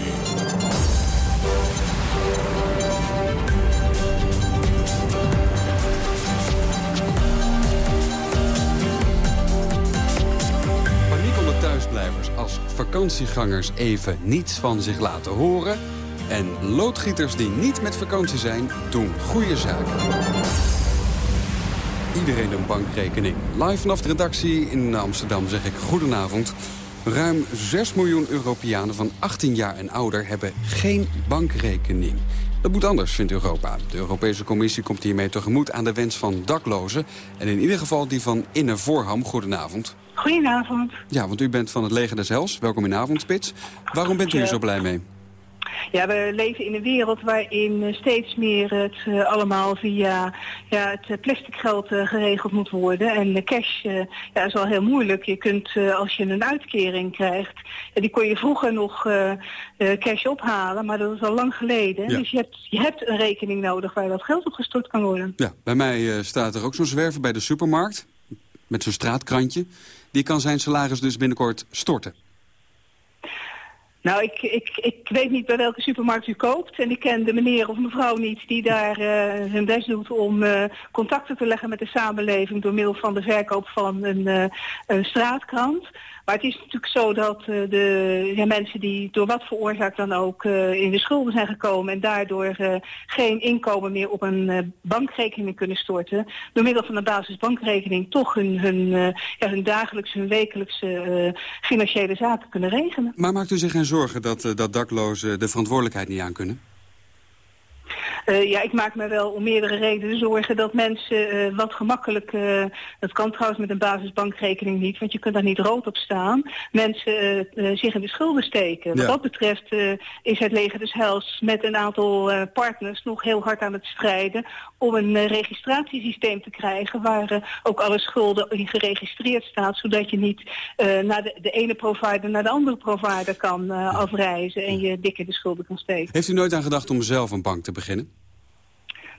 Thuisblijvers als vakantiegangers even niets van zich laten horen... en loodgieters die niet met vakantie zijn, doen goede zaken. Iedereen een bankrekening. Live vanaf de redactie in Amsterdam zeg ik goedenavond... Ruim 6 miljoen Europeanen van 18 jaar en ouder hebben geen bankrekening. Dat moet anders, vindt Europa. De Europese Commissie komt hiermee tegemoet aan de wens van daklozen. En in ieder geval die van Inne Voorham. Goedenavond. Goedenavond. Ja, want u bent van het leger des Hels. Welkom in Avondspits. Waarom bent u er zo blij mee? Ja, we leven in een wereld waarin eh, steeds meer het uh, allemaal via ja, het eh, plastic geld uh, geregeld moet worden. En cash ja, is wel heel moeilijk. Je kunt als je een uitkering krijgt, die kon je vroeger nog cash ophalen, maar dat is al lang geleden. Dus je hebt, je hebt een rekening nodig waar dat geld op gestort kan worden. Ja, bij mij staat er ook zo'n zwerver bij de supermarkt, met zo'n straatkrantje. Die kan zijn salaris dus binnenkort storten. Nou, ik, ik, ik weet niet bij welke supermarkt u koopt. En ik ken de meneer of mevrouw niet die daar hun best doet om uh, contacten te leggen met de samenleving door middel van de verkoop van een, uh, een straatkrant. Maar het is natuurlijk zo dat uh, de ja, mensen die door wat voor oorzaak dan ook uh, in de schulden zijn gekomen en daardoor uh, geen inkomen meer op een bankrekening kunnen storten, door middel van een basisbankrekening toch hun, hun, ja, hun dagelijkse, hun wekelijkse financiële zaken kunnen regelen. Maar maakt u zich geen zorgen dat, dat daklozen de verantwoordelijkheid niet aan kunnen? Uh, ja, ik maak me wel om meerdere redenen zorgen dat mensen uh, wat gemakkelijk, uh, dat kan trouwens met een basisbankrekening niet, want je kunt daar niet rood op staan, mensen zich in de schulden steken. Ja. Wat dat betreft is het leger des Hels met een aantal partners nog heel hard aan het strijden om een registratiesysteem te krijgen waar ook alle schulden in geregistreerd staat, zodat je niet naar de, de, ene provider naar de andere provider kan afreizen en je dikke de schulden kan steken. Heeft u nooit aan gedacht om zelf een bank te beginnen?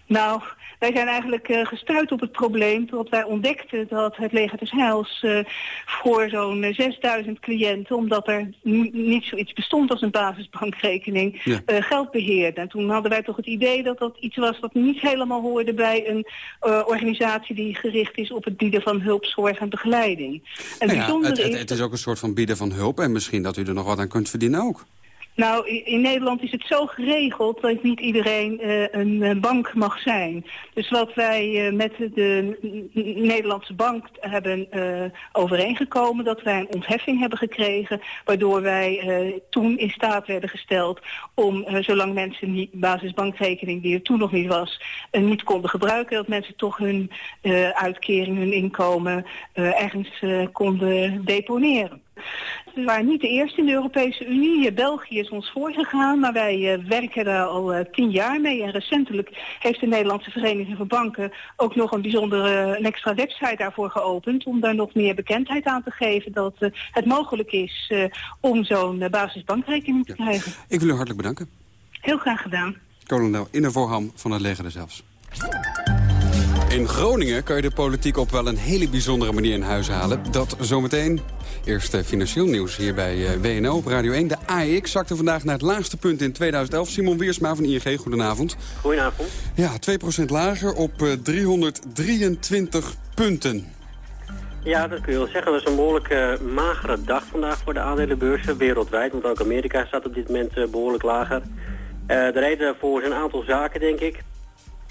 Nou, wij zijn eigenlijk uh, gestuurd op het probleem tot wij ontdekten dat het leger des Heils uh, voor zo'n 6000 cliënten, omdat er niet zoiets bestond als een basisbankrekening, ja. uh, geld beheerde. En toen hadden wij toch het idee dat dat iets was wat niet helemaal hoorde bij een organisatie die gericht is op het bieden van hulp, zorg en begeleiding. En nou ja, het, het, het is ook een soort van bieden van hulp en misschien dat u er nog wat aan kunt verdienen ook. Nou, in Nederland is het zo geregeld dat niet iedereen uh, een bank mag zijn. Dus wat wij uh, met de Nederlandse bank hebben overeengekomen... dat wij een ontheffing hebben gekregen... waardoor wij toen in staat werden gesteld om, zolang mensen die basisbankrekening... die er toen nog niet was, niet konden gebruiken... dat mensen toch hun uitkering, hun inkomen ergens konden deponeren. We waren niet de eerste in de Europese Unie. België is ons voorgegaan, maar wij uh, werken daar al uh, tien jaar mee. En recentelijk heeft de Nederlandse Vereniging van Banken ook nog een bijzondere, een extra website daarvoor geopend. Om daar nog meer bekendheid aan te geven dat uh, het mogelijk is om zo'n basisbankrekening te krijgen. Ik wil u hartelijk bedanken. Heel graag gedaan. Kolonel Inne Voorham van het leger zelfs. In Groningen kan je de politiek op wel een hele bijzondere manier in huis halen. Dat zometeen. Eerst financieel nieuws hier bij eh, WNO op Radio 1. De AEX zakte vandaag naar het laagste punt in 2011. Simon Wiersma van ING, goedenavond. Goedenavond. Ja, 2% lager op 323 eh, punten. Ja, dat kun je wel zeggen. Dat is een behoorlijk uh, magere dag vandaag voor de aandelenbeurzen wereldwijd. Want ook Amerika staat op dit moment uh, behoorlijk lager. Uh, de reden daarvoor is een aantal zaken, denk ik.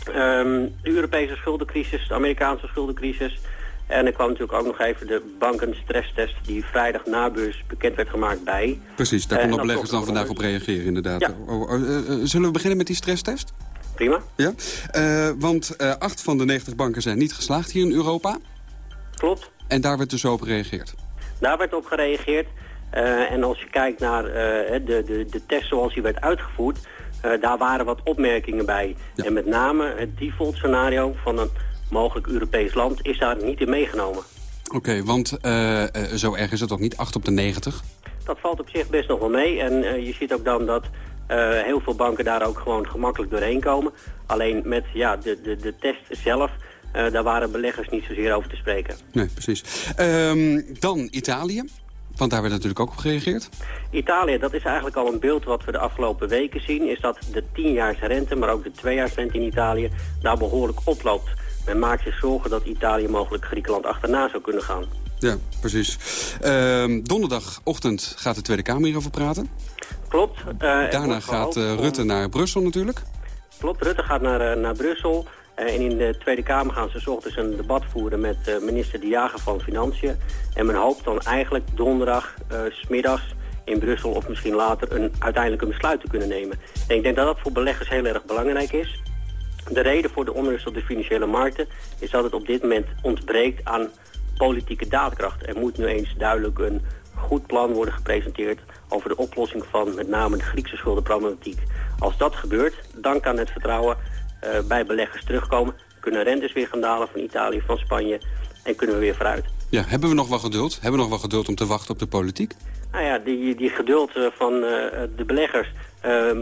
Um, de Europese schuldencrisis, de Amerikaanse schuldencrisis. En er kwam natuurlijk ook nog even de bankenstresstest die vrijdag na beurs bekend werd gemaakt bij. Precies, daar konden beleggers dan vandaag op reageren inderdaad. Ja. Oh, oh, uh, zullen we beginnen met die stresstest? Prima. Ja, uh, want acht van de 90 banken zijn niet geslaagd hier in Europa. Klopt. En daar werd dus op gereageerd? Daar werd op gereageerd. en als je kijkt naar de, de, de test zoals die werd uitgevoerd... Uh, daar waren wat opmerkingen bij. Ja. En met name het default scenario van een mogelijk Europees land is daar niet in meegenomen. Oké, okay, want uh, zo erg is het toch niet, 8 op de 90? Dat valt op zich best nog wel mee. En je ziet ook dan dat heel veel banken daar ook gewoon gemakkelijk doorheen komen. Alleen met ja, de, de, de test zelf... daar waren beleggers niet zozeer over te spreken. Nee, precies. Um, dan Italië. Want daar werd natuurlijk ook op gereageerd. Italië, dat is eigenlijk al een beeld wat we de afgelopen weken zien... is dat de 10 rente, maar ook de 2-jaarsrente in Italië... daar behoorlijk oploopt. Men maakt zich zorgen dat Italië mogelijk Griekenland achterna zou kunnen gaan. Ja, precies. Uh, donderdagochtend gaat de Tweede Kamer hierover praten. Klopt. Uh, Daarna gaat uh, Rutte naar Brussel natuurlijk. Klopt, Rutte gaat naar, uh, naar Brussel. En in de Tweede Kamer gaan ze ochtends een debat voeren met minister De Jager van Financiën. En men hoopt dan eigenlijk donderdag, smiddags in Brussel of misschien later een, uiteindelijk een besluit te kunnen nemen. En ik denk dat dat voor beleggers heel erg belangrijk is. De reden voor de onrust op de financiële markten is dat het op dit moment ontbreekt aan politieke daadkracht. Er moet nu eens duidelijk een goed plan worden gepresenteerd over de oplossing van met name de Griekse schuldenproblematiek. Als dat gebeurt, dan kan het vertrouwen bij beleggers terugkomen. Kunnen rentes weer gaan dalen van Italië, van Spanje en kunnen we weer vooruit. Ja, hebben we nog wel geduld? Hebben we nog wel geduld om te wachten op de politiek? Nou ja, die, die geduld uh, van uh, de beleggers,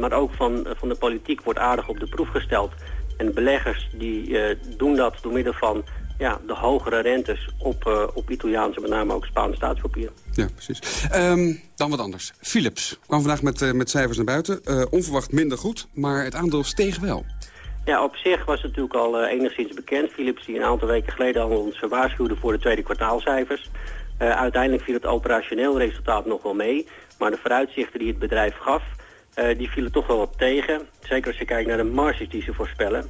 maar ook van, van de politiek wordt aardig op de proef gesteld. En beleggers die doen dat door middel van ja, de hogere rentes op, uh, op Italiaanse, met name ook Spaanse staatspapier. Ja, precies. Um, dan wat anders. Philips kwam vandaag met, uh, met cijfers naar buiten. onverwacht minder goed, maar het aandeel steeg wel. Ja, op zich was het natuurlijk al enigszins bekend. Philips die een aantal weken geleden al ons waarschuwde voor de tweede kwartaalcijfers. uiteindelijk viel het operationeel resultaat nog wel mee. Maar de vooruitzichten die het bedrijf gaf, uh, die vielen toch wel wat tegen. Zeker als je kijkt naar de marges die ze voorspellen.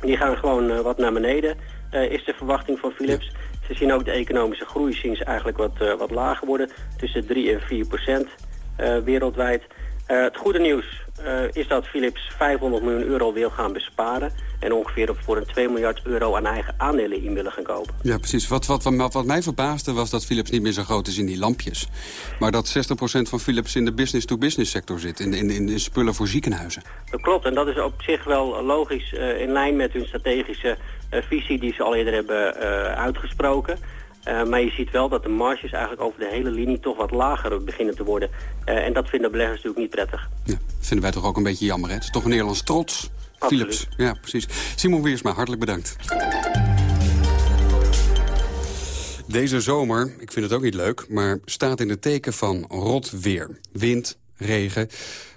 Die gaan gewoon wat naar beneden, is de verwachting van Philips. Ze zien ook de economische groei ze eigenlijk wat, wat lager worden. Tussen 3 en 4 procent wereldwijd. Het goede nieuws uh, is dat Philips 500 miljoen euro wil gaan besparen... en ongeveer voor een 2 miljard euro aan eigen aandelen in willen gaan kopen. Ja, precies. Wat, wat, wat, wat mij verbaasde was dat Philips niet meer zo groot is in die lampjes. Maar dat 60% van Philips in de business-to-business sector zit. In, in, in, spullen voor ziekenhuizen. Dat klopt. En dat is op zich wel logisch uh, in lijn met hun strategische visie... die ze al eerder hebben uitgesproken... Uh, maar je ziet wel dat de marges eigenlijk over de hele linie toch wat lager beginnen te worden. Uh, en dat vinden beleggers natuurlijk niet prettig. Ja, vinden wij toch ook een beetje jammer, hè? Het is toch een Nederlands trots, Absoluut. Philips. Ja, precies. Simon Wiersma, hartelijk bedankt. Deze zomer, ik vind het ook niet leuk, maar staat in het teken van rot weer. Wind, regen,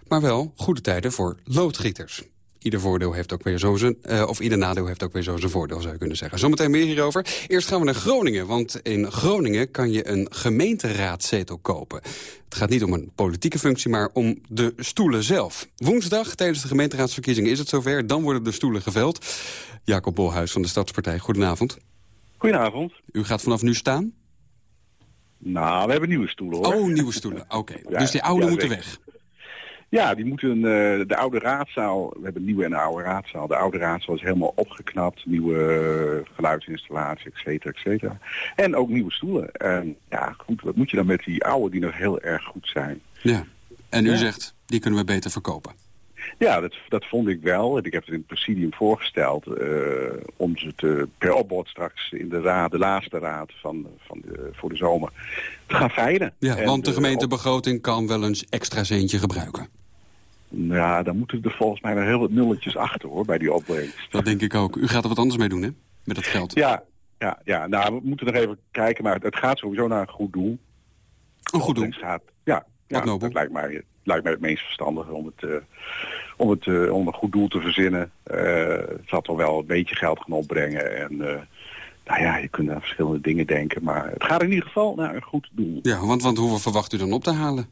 maar wel goede tijden voor loodgieters ieder voordeel heeft ook weer zo zijn, uh, of ieder nadeel heeft ook weer zo zijn voordeel, zou je kunnen zeggen. Zometeen meer hierover. Eerst gaan we naar Groningen, want in Groningen kan je een gemeenteraadzetel kopen. Het gaat niet om een politieke functie, maar om de stoelen zelf. Woensdag, tijdens de gemeenteraadsverkiezingen, is het zover. Dan worden de stoelen geveld. Jacob Bolhuis van de Stadspartij, goedenavond. Goedenavond. U gaat vanaf nu staan? Nou, we hebben nieuwe stoelen, hoor. Oh, nieuwe stoelen, oké. Okay. ja, dus die oude ja, moeten weg. Ja, die moeten uh, de oude raadzaal, we hebben een nieuwe en een oude raadzaal. De oude raadzaal is helemaal opgeknapt, nieuwe geluidsinstallatie, et cetera, et cetera. En ook nieuwe stoelen. En ja, goed, wat moet je dan met die oude die nog heel erg goed zijn? Ja, en u ja. zegt, die kunnen we beter verkopen. Ja, dat, dat vond ik wel. Ik heb het in het presidium voorgesteld uh, om ze te, per opbod straks in de, raad, de laatste raad van, van de, voor de zomer te gaan veilen. Ja, en want de gemeentebegroting kan wel eens extra centje gebruiken. Ja, dan moeten er volgens mij nog heel wat nulletjes achter hoor, bij die opbrengst. Dat denk ik ook. U gaat er wat anders mee doen, hè? Met dat geld. Ja, ja, ja. nou, we moeten nog even kijken, maar het gaat sowieso naar een goed doel. Een goed doel? Gaat, ja, ja dat lijkt mij, lijkt mij het meest verstandige om het, uh, om het uh, om een goed doel te verzinnen. Uh, het zal toch wel een beetje geld gaan opbrengen en... nou ja, je kunt aan verschillende dingen denken, maar het gaat in ieder geval naar een goed doel. Ja, want, want hoeveel verwacht u dan op te halen?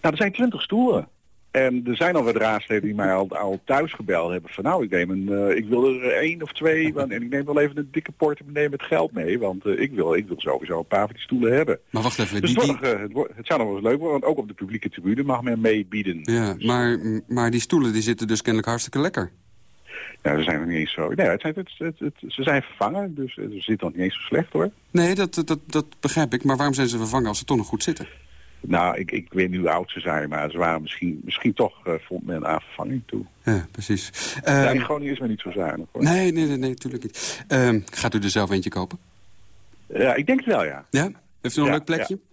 Nou, er zijn twintig stoelen. En er zijn al wat raadsleden die mij al, al thuis gebeld hebben van nou, ik, neem een, uh, ik wil er één of twee want, en ik neem wel even een dikke portemonnee met geld mee, want uh, ik, wil, ik wil sowieso een paar van die stoelen hebben. Maar wacht even. Dus die, die... Het, het, het, zou nog wel eens leuk worden, want ook op de publieke tribune mag men meebieden. Ja, maar, maar die stoelen die zitten dus kennelijk hartstikke lekker. Ja, ze zijn nog niet eens zo. Nee, het zijn, het, het, het, ze zijn vervangen, dus ze zitten nog niet eens zo slecht hoor. Nee, dat, dat, dat begrijp ik. Maar waarom zijn ze vervangen als ze toch nog goed zitten? Nou, ik, ik weet niet hoe oud ze zijn, maar ze waren misschien, misschien toch, uh, vond men aan vervanging toe. Ja, precies. Ja, um, Groningen is maar niet zo zuinig. Hoor. Nee, nee, nee, nee, natuurlijk niet. Um, gaat u er zelf eentje kopen? Ja, ik denk het wel, ja. Ja? Heeft u nog ja, een leuk plekje? Ja.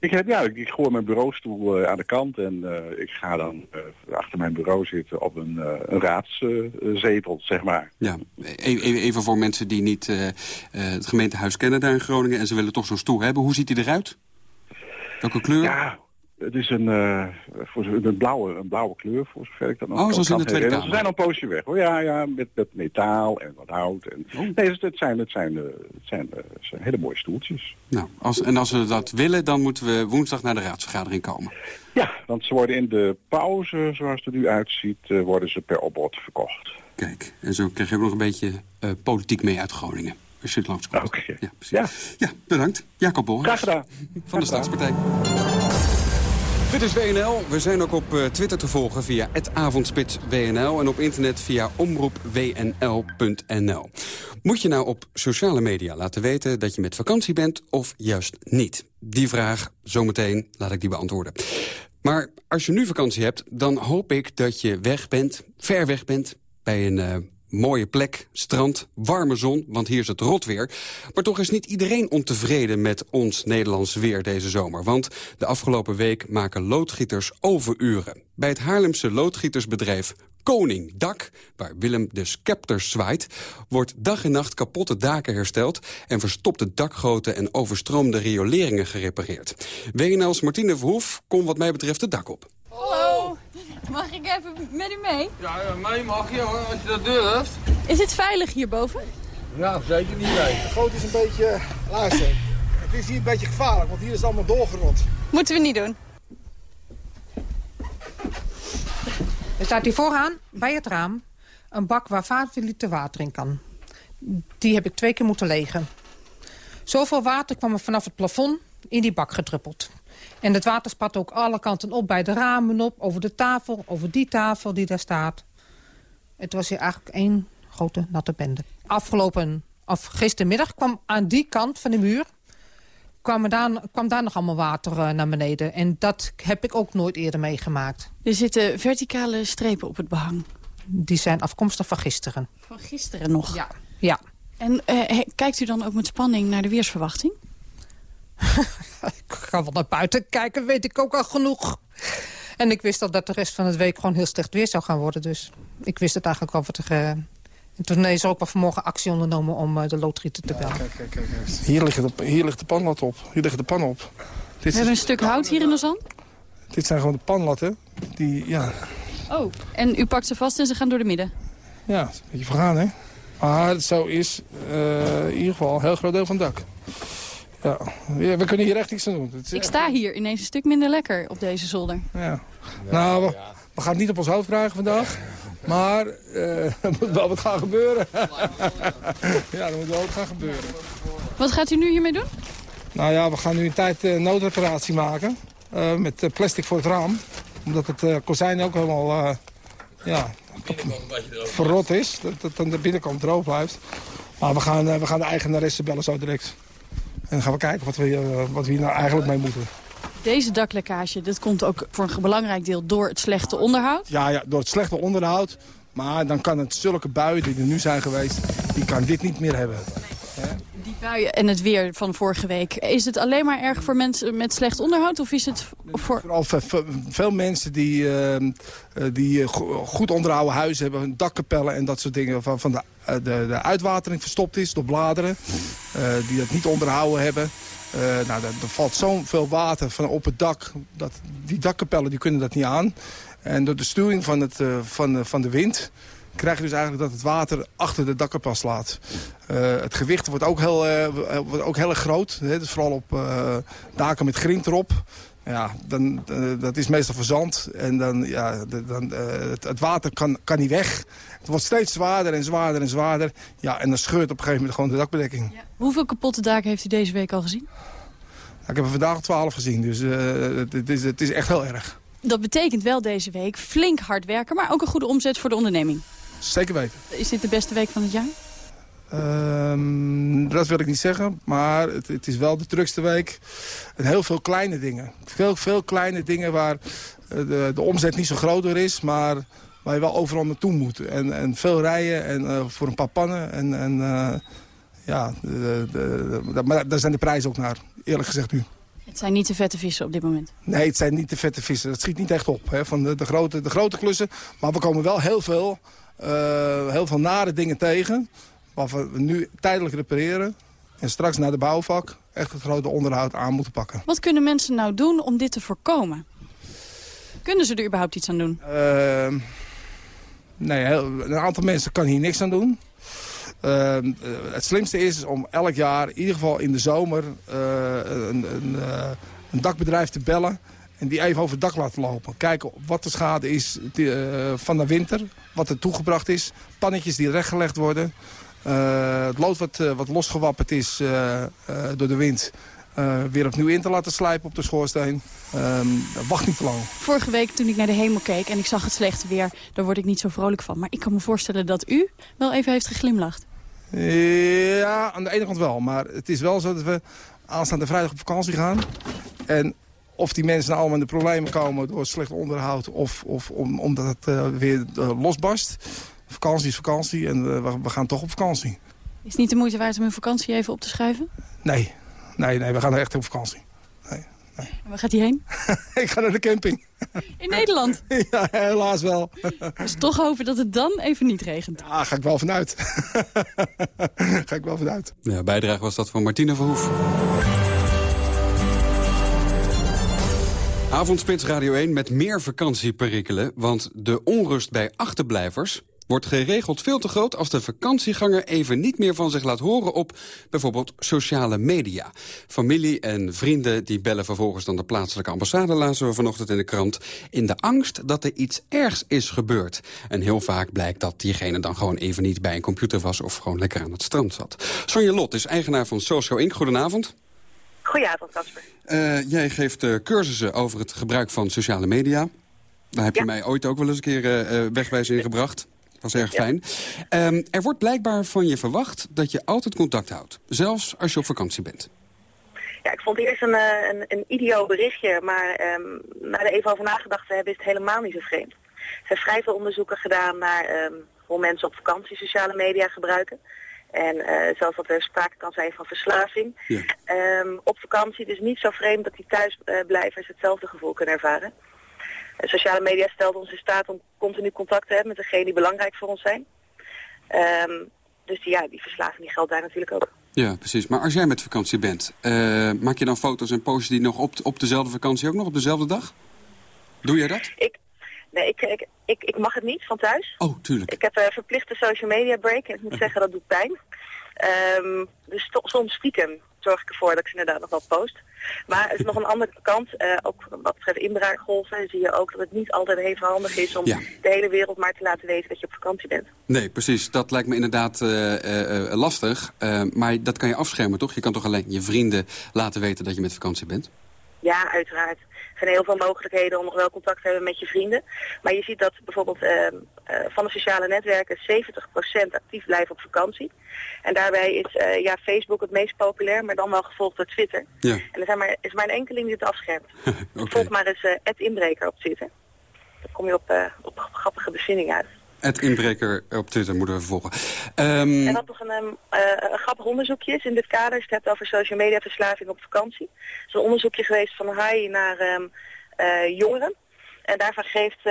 Ik, heb, ja, ik, ik gooi mijn bureaustoel uh, aan de kant en uh, ik ga dan uh, achter mijn bureau zitten op een, een raadszetel, zeg maar. Ja, even, even voor mensen die niet het gemeentehuis kennen daar in Groningen en ze willen toch zo'n stoel hebben. Hoe ziet die eruit? Welke kleur? Ja, het is een, uh, voor een, blauwe, een blauwe kleur, voor zover ik dat nog Oh, zoals in de Tweede Kamer. Ze zijn al een poosje weg, hoor. Ja, ja met, met metaal en wat hout. En... Oh. Nee, het, het, zijn, het, zijn, het, zijn, het zijn hele mooie stoeltjes. Nou, als, en als we dat willen, dan moeten we woensdag naar de raadsvergadering komen. Ja, want ze worden in de pauze, zoals het er nu uitziet, worden ze per opbod verkocht. Kijk, en zo krijg je ook nog een beetje uh, politiek mee uit Groningen. Als je het langskomt. Oké. Okay. Ja, ja. ja, bedankt. Jacob Bol. Graag gedaan. Van de Staatspartij. Dit is WNL. We zijn ook op uh, Twitter te volgen via avondspitswnl en op internet via omroepwnl.nl. Moet je nou op sociale media laten weten dat je met vakantie bent of juist niet? Die vraag, zometeen, laat ik die beantwoorden. Maar als je nu vakantie hebt, dan hoop ik dat je weg bent, ver weg bent, bij een... Uh, Mooie plek, strand, warme zon, want hier is het rot weer. Maar toch is niet iedereen ontevreden met ons Nederlands weer deze zomer. Want de afgelopen week maken loodgieters overuren. Bij het Haarlemse loodgietersbedrijf Koning Dak, waar Willem de Scepter zwaait... wordt dag en nacht kapotte daken hersteld... en verstopte dakgoten en overstroomde rioleringen gerepareerd. WNL's Martine Verhoef kon wat mij betreft het dak op. Hallo. Mag ik even met u mee? Ja, ja mee mag je hoor, als je dat durft. Is het veilig hierboven? Ja, zeker niet mee. De goot is een beetje... Luister, het is hier een beetje gevaarlijk, want hier is het allemaal doorgerot. Moeten we niet doen. Er staat hier vooraan, bij het raam, een bak waar 5 liter water in kan. Die heb ik twee keer moeten legen. Zoveel water kwam er vanaf het plafond in die bak gedruppeld. En het water spat ook alle kanten op, bij de ramen op, over de tafel, over die tafel die daar staat. Het was hier eigenlijk één grote natte bende. Afgelopen, of gistermiddag kwam aan die kant van de muur... kwam daar, kwam daar nog allemaal water uh, naar beneden. En dat heb ik ook nooit eerder meegemaakt. Er zitten verticale strepen op het behang. Die zijn afkomstig van gisteren. Van gisteren nog? Ja. ja. En uh, kijkt u dan ook met spanning naar de weersverwachting? ik ga wel naar buiten kijken, weet ik ook al genoeg. En ik wist al dat de rest van het week gewoon heel slecht weer zou gaan worden. Dus ik wist het eigenlijk al wat er... Uh... En toen is er ook wel vanmorgen actie ondernomen om uh, de loodgieter te bellen. kijk, kijk, kijk. Hier, ligt de, hier ligt de panlat op. Hier ligt de pan op. Dit We hebben een stuk hout hier in de zand? Dit zijn gewoon de panlatten. Die, ja. Oh, en u pakt ze vast en ze gaan door de midden? Ja, een beetje vergaan, hè. Maar zo is uh, in ieder geval een heel groot deel van het dak. Ja, we kunnen hier echt iets aan doen. Ik sta hier ineens een stuk minder lekker op deze zolder. Ja. Nou, we, we gaan het niet op ons hoofd krijgen vandaag. Maar uh, er moet wel wat gaan gebeuren. ja, er moet wel wat gaan gebeuren. Wat gaat u nu hiermee doen? Nou ja, we gaan nu een tijd uh, noodreparatie maken. Uh, met plastic voor het raam. Omdat het kozijn ook helemaal ja, verrot is. Dat aan de binnenkant droog blijft. Maar we gaan, we gaan de eigenaresse bellen zo direct. En dan gaan we kijken wat we, wat we hier nou eigenlijk mee moeten. Deze daklekkage, dat komt ook voor een belangrijk deel door het slechte onderhoud? Ja, ja door het slechte onderhoud. Maar dan kan het zulke buien die er nu zijn geweest, die kan dit niet meer hebben. Die buien en het weer van vorige week. Is het alleen maar erg voor mensen met slecht onderhoud? Of is het voor... Vooral veel mensen die, uh, die goed onderhouden huizen hebben, dakkapellen en dat soort dingen. Van, van de, de, de uitwatering verstopt is door bladeren. Uh, die dat niet onderhouden hebben. Uh, nou, er, valt zoveel water van op het dak. Dat, die dakkapellen die kunnen dat niet aan. En door de stuwing van, het, van, van de wind krijg je dus eigenlijk dat het water achter de dakkapel slaat. Uh, het gewicht wordt ook heel, wordt ook heel erg groot. Hè? Dus vooral op daken met grind erop. Ja, dan, dat is meestal verzand. En dan, ja, dan, het, het, water kan, kan niet weg. Het wordt steeds zwaarder en zwaarder en zwaarder. Ja, en dan scheurt op een gegeven moment gewoon de dakbedekking. Ja. Hoeveel kapotte daken heeft u deze week al gezien? ik heb er vandaag al twaalf gezien, dus uh, het, is, het is echt heel erg. Dat betekent wel deze week flink hard werken, maar ook een goede omzet voor de onderneming. Zeker weten. Is dit de beste week van het jaar? Um, dat wil ik niet zeggen, maar het, het, is wel de drukste week. En heel veel kleine dingen. Veel, veel kleine dingen waar de, de omzet niet zo groot door is, maar waar je wel overal naartoe moet. En, en veel rijden en uh, voor een paar pannen. En, en uh, ja, de, de, maar daar zijn de prijzen ook naar, eerlijk gezegd nu. Het zijn niet de vette vissen op dit moment? Nee, het zijn niet de vette vissen. Dat schiet niet echt op hè, van de, de, grote, de grote klussen. Maar we komen wel heel veel, heel veel nare dingen tegen. Waarvan we nu tijdelijk repareren. En straks naar de bouwvak echt het grote onderhoud aan moeten pakken. Wat kunnen mensen nou doen om dit te voorkomen? Kunnen ze er überhaupt iets aan doen? Uh, nee, een aantal mensen kan hier niks aan doen. Uh, het slimste is om elk jaar, in ieder geval in de zomer, uh, een, een, uh, een, dakbedrijf te bellen. En die even over het dak laten lopen. Kijken wat de schade is die, van de winter. Wat er toegebracht is. Pannetjes die rechtgelegd worden. het lood wat, wat losgewapperd is door de wind. weer opnieuw in te laten slijpen op de schoorsteen. wacht niet te lang. Vorige week toen ik naar de hemel keek en ik zag het slechte weer... daar word ik niet zo vrolijk van. Maar ik kan me voorstellen dat u wel even heeft geglimlacht. Ja, aan de ene kant wel. Maar het is wel zo dat we aanstaande vrijdag op vakantie gaan. En of die mensen nou allemaal in de problemen komen door slecht onderhoud... of, of om, omdat het uh, weer uh, losbarst. Vakantie is vakantie en uh, we, we, gaan toch op vakantie. Is het niet de moeite waard om uw vakantie even op te schrijven? Nee, nee, nee we gaan echt op vakantie. Nee, nee. En waar gaat hij heen? ik ga naar de camping. In Nederland? ja, helaas wel. Dus toch hopen dat het dan even niet regent? Ja, ga ik wel vanuit. ga ik wel vanuit. Ja, bijdrage was dat van Martine Verhoef. Avondspits Radio 1 met meer vakantieperikelen. Want de onrust bij achterblijvers wordt geregeld veel te groot als de vakantieganger even niet meer van zich laat horen op bijvoorbeeld sociale media. Familie en vrienden die bellen vervolgens dan de plaatselijke ambassade, lazen we vanochtend in de krant, in de angst dat er iets ergs is gebeurd. En heel vaak blijkt dat diegene dan gewoon even niet bij een computer was of gewoon lekker aan het strand zat. Sonja Lot is eigenaar van Socio Inc. Goedenavond. Goedenavond, Casper. Uh, jij geeft uh, cursussen over het gebruik van sociale media. Daar heb je mij ooit ook wel eens een keer uh, wegwijs in gebracht. Dat was erg fijn. Um, er wordt blijkbaar van je verwacht dat je altijd contact houdt. Zelfs als je op vakantie bent. Ja, ik vond het eerst een, een, een idioot berichtje. Maar um, na er even over nagedacht te hebben is het helemaal niet zo vreemd. Er zijn vrij veel onderzoeken gedaan naar um, hoe mensen op vakantie sociale media gebruiken. En uh, zelfs dat er sprake kan zijn van verslaving. Ja. Um, op vakantie dus niet zo vreemd dat die thuisblijvers hetzelfde gevoel kunnen ervaren. Uh, sociale media stelt ons in staat om continu contact te hebben met degenen die belangrijk voor ons zijn. Um, dus die, ja, die verslaving die geldt daar natuurlijk ook. Ja, precies. Maar als jij met vakantie bent, uh, maak je dan foto's en post je die nog op, op dezelfde vakantie ook nog, op dezelfde dag? Doe jij dat? Ik, Nee, ik, ik, ik, ik, mag het niet van thuis. Oh, tuurlijk. Ik heb een verplichte social media break en ik moet zeggen dat doet pijn. Um, dus soms stiekem zorg ik ervoor dat ik ze inderdaad nog wel post. Maar er is nog een andere kant, uh, ook wat betreft inbraakgolven, zie je ook dat het niet altijd even handig is om ja. de hele wereld maar te laten weten dat je op vakantie bent. Nee, precies. Dat lijkt me inderdaad uh, uh, lastig. maar dat kan je afschermen, toch? Je kan toch alleen je vrienden laten weten dat je met vakantie bent? Ja, uiteraard. Er zijn heel veel mogelijkheden om nog wel contact te hebben met je vrienden. Maar je ziet dat bijvoorbeeld uh, uh, van de sociale netwerken 70% actief blijven op vakantie. En daarbij is uh, ja, Facebook het meest populair, maar dan wel gevolgd door Twitter. Ja. En er zijn maar, is maar een enkeling die het afschermt. okay. Volg maar eens het inbreker op Twitter. Dan kom je op, op grappige bevindingen uit. Het inbreker op Twitter moeten we volgen. Um... En wat nog een, um, uh, een grappig onderzoekje is in dit kader. Als je het hebt over social media verslaving op vakantie. Het is een onderzoekje geweest van high naar um, uh, jongeren. En daarvan geeft 10%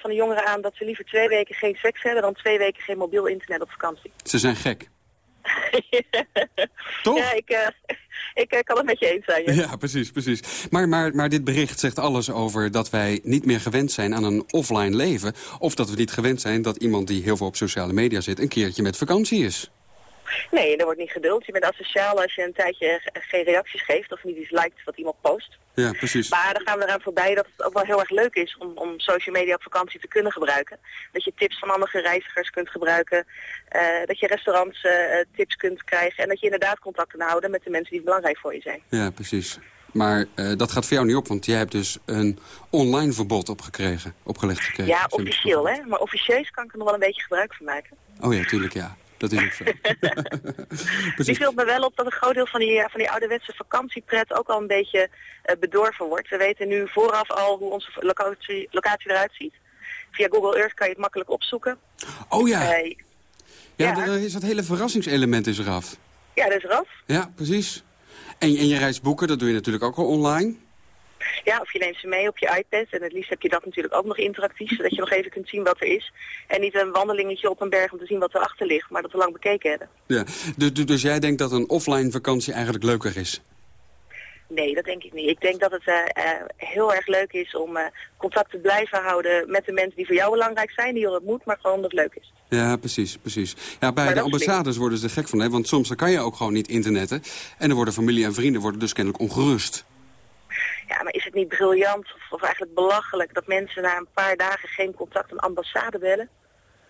van de jongeren aan dat ze liever twee weken geen seks hebben... dan twee weken geen mobiel internet op vakantie. Ze zijn gek. Toch? Ja, ik, uh, ik uh, kan het met je eens zijn. Ja, ja precies, precies. Maar, maar, maar dit bericht zegt alles over dat wij niet meer gewend zijn aan een offline leven. Of dat we niet gewend zijn dat iemand die heel veel op sociale media zit... een keertje met vakantie is. Nee, er wordt niet geduld. Je bent asociaal als je een tijdje geen reacties geeft... of niet iets liked wat iemand post. Ja, precies. Maar dan gaan we eraan voorbij dat het ook wel heel erg leuk is om, om social media op vakantie te kunnen gebruiken. Dat je tips van andere reizigers kunt gebruiken. Uh, dat je restaurants uh, tips kunt krijgen. En dat je inderdaad contact kunt houden met de mensen die belangrijk voor je zijn. Ja, precies. Maar uh, dat gaat voor jou niet op, want jij hebt dus een online verbod opgekregen, opgelegd gekregen. Ja, officieel hè. Maar officieus kan ik er nog wel een beetje gebruik van maken. Oh ja, tuurlijk ja. Dat is ook zo. Die viel me wel op dat een groot deel van die, van die ouderwetse vakantiepret ook al een beetje uh, bedorven wordt. We weten nu vooraf al hoe onze locatie, locatie eruit ziet. Via Google Earth kan je het makkelijk opzoeken. Oh ja. Uh, ja, ja. Er is dat hele verrassingselement is eraf. Ja, dat is eraf. Ja, precies. En, en je reist boeken, dat doe je natuurlijk ook al online. Ja, of je neemt ze mee op je iPad. En het liefst heb je dat natuurlijk ook nog interactief, zodat je nog even kunt zien wat er is. En niet een wandelingetje op een berg om te zien wat erachter ligt, maar dat we lang bekeken hebben. Ja, dus, dus jij denkt dat een offline vakantie eigenlijk leuker is? Nee, dat denk ik niet. Ik denk dat het uh, uh, heel erg leuk is om uh, contact te blijven houden met de mensen die voor jou belangrijk zijn, die je ontmoet, maar gewoon dat het leuk is. Ja, precies, precies. Ja, bij de ambassades worden ze gek van, hè? want soms kan je ook gewoon niet internetten. En dan worden familie en vrienden worden dus kennelijk ongerust. Ja, maar is het niet briljant of, of, eigenlijk belachelijk dat mensen na een paar dagen geen contact een ambassade bellen?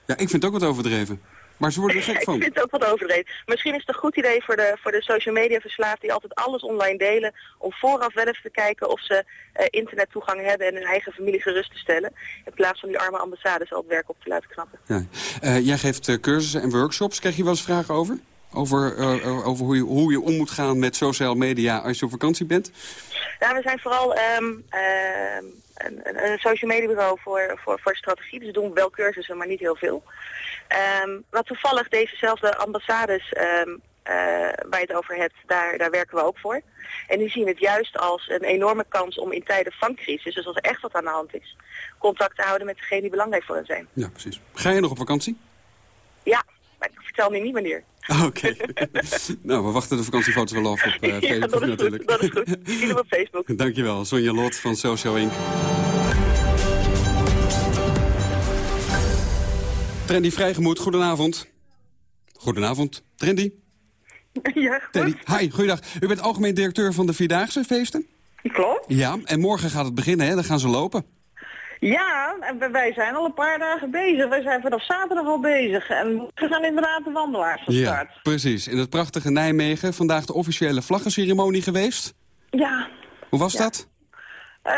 Ja, ik vind het ook wat overdreven. Maar ze worden er gek van. ik vind het ook wat overdreven. Misschien is het een goed idee voor de, voor de social media verslaafden die altijd alles online delen. Om vooraf wel even te kijken of ze uh, internettoegang hebben en hun eigen familie gerust te stellen. In plaats van die arme ambassades al het werk op te laten knappen. Ja. Uh, jij geeft uh, cursussen en workshops. Krijg je wel eens vragen over? Over, uh, over hoe, je, hoe je om moet gaan met sociale media als je op vakantie bent? Ja, we zijn vooral um, uh, een, een, social media bureau voor, voor, voor strategie. Dus we doen wel cursussen, maar niet heel veel. Um, wat toevallig dezezelfde ambassades um, uh, waar je het over hebt, daar, daar werken we ook voor. En die zien het juist als een enorme kans om in tijden van crisis, dus als er echt wat aan de hand is, contact te houden met degenen die belangrijk voor hen zijn. Ja, precies. Ga je nog op vakantie? Ja, maar ik vertel nu niet wanneer. Oké. Okay. nou, we wachten de vakantiefoto's wel af op uh, Facebook ja, dat is natuurlijk. Goed, dat is goed. We op Facebook. Dankjewel, Sonja Lot van Social Inc. Trendy Vrijgemoed, goedenavond. Goedenavond, Trendy. Ja, goed. Trendy. Hi, goeiedag. U bent algemeen directeur van de Vierdaagse feesten? Klopt. Ja, en morgen gaat het beginnen, hè? Dan gaan ze lopen. Ja, en wij zijn al een paar dagen bezig. Wij zijn vanaf zaterdag al bezig. En we gaan inderdaad de wandelaars van start. Ja, precies. In het prachtige Nijmegen vandaag de officiële vlaggenceremonie geweest. Ja. Hoe was Ja. dat? Eh,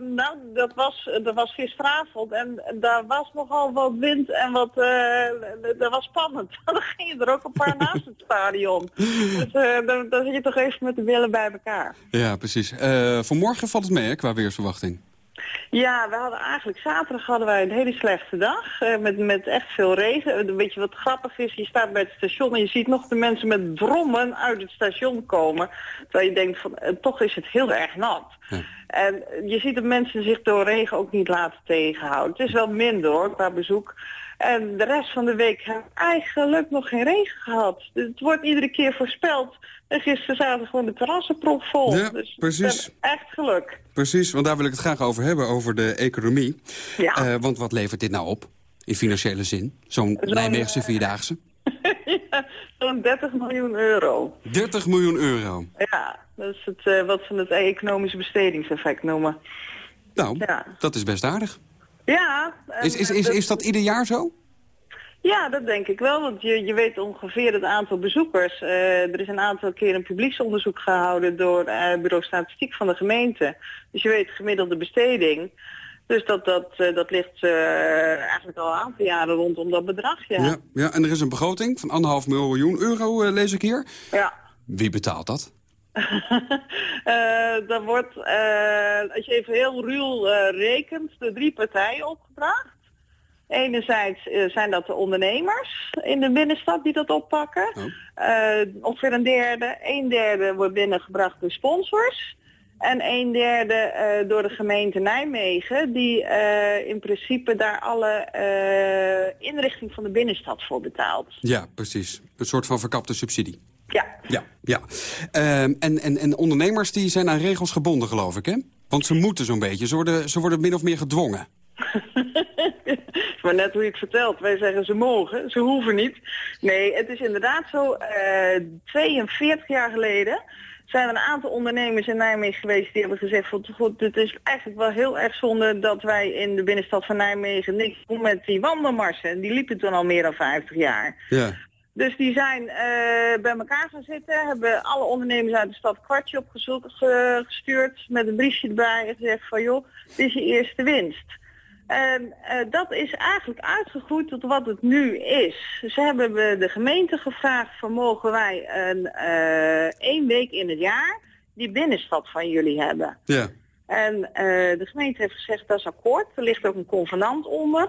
nou, dat was, dat was gisteravond en daar was nogal wat wind en wat, eh, dat was spannend. Dan gingen er ook een paar naast het stadion. Dus eh, dan, dan zit je toch even met de willen bij elkaar. Ja, precies. Vanmorgen valt het mee hè, qua weersverwachting. Ja, we hadden eigenlijk zaterdag hadden wij een hele slechte dag. eh, met, met echt veel regen. Weet je wat grappig is? Je staat bij het station en je ziet nog de mensen met brommen uit het station komen. Terwijl je denkt van eh, toch is het heel erg nat. En je ziet dat mensen zich door regen ook niet laten tegenhouden. Het is wel minder hoor, qua bezoek. En de rest van de week hebben we eigenlijk nog geen regen gehad. Dus het wordt iedere keer voorspeld. En gisteren zaten gewoon de terrassen propvol. Ja, dus precies. echt geluk. Precies, want daar wil ik het graag over hebben, over de economie. Ja. Eh, want wat levert dit nou op, in financiële zin? Zo'n Nijmeegse Vierdaagse? Ja, Zo'n 30 miljoen euro. 30 miljoen euro. Ja, dat is het, eh, wat ze het economische bestedingseffect noemen. Nou, Ja. dat is best aardig. Ja. en, Is, is, eh, is, is dat ieder jaar zo? Ja, dat denk ik wel, want je, je weet ongeveer het aantal bezoekers. Eh, er is een aantal keer een publieksonderzoek gehouden door eh Bureau Statistiek van de gemeente. Dus je weet gemiddelde besteding. Dus dat, dat, dat ligt eigenlijk al een aantal jaren rondom dat bedrag, ja. Ja. ja, en er is een begroting van anderhalf miljoen euro, lees ik hier. Ja. Wie betaalt dat? dan wordt, eh, als je even heel ruw eh, rekent, de drie partijen opgebracht. Enerzijds eh, zijn dat de ondernemers in de binnenstad die dat oppakken. Eh, ongeveer een derde. Een derde wordt binnengebracht door sponsors. En een derde eh, door de gemeente Nijmegen, die eh, in principe daar alle eh, inrichting van de binnenstad voor betaalt. Ja, precies. Een soort van verkapte subsidie. Ja. Ja, ja. Ehm, en, en, en ondernemers die zijn aan regels gebonden, geloof ik, hè? Want ze moeten zo'n beetje. Ze worden, ze worden min of meer gedwongen. Maar net hoe je het vertelt, wij zeggen ze mogen, ze hoeven niet. Nee, het is inderdaad zo, eh 42 jaar geleden zijn er een aantal ondernemers in Nijmegen geweest die hebben gezegd van goed, het is eigenlijk wel heel erg zonde dat wij in de binnenstad van Nijmegen niks doen met die wandelmarsen. En die liepen toen al meer dan 50 jaar. Ja. Dus die zijn eh, bij elkaar gaan zitten, hebben alle ondernemers uit de stad kwartje opgezocht, ge- gestuurd met een briefje erbij en gezegd van joh, dit is je eerste winst. En eh, dat is eigenlijk uitgegroeid tot wat het nu is. Ze hebben we de gemeente gevraagd van mogen wij een eh, één week in het jaar die binnenstad van jullie hebben. Ja. En de gemeente heeft gezegd dat is akkoord. Er ligt ook een convenant onder.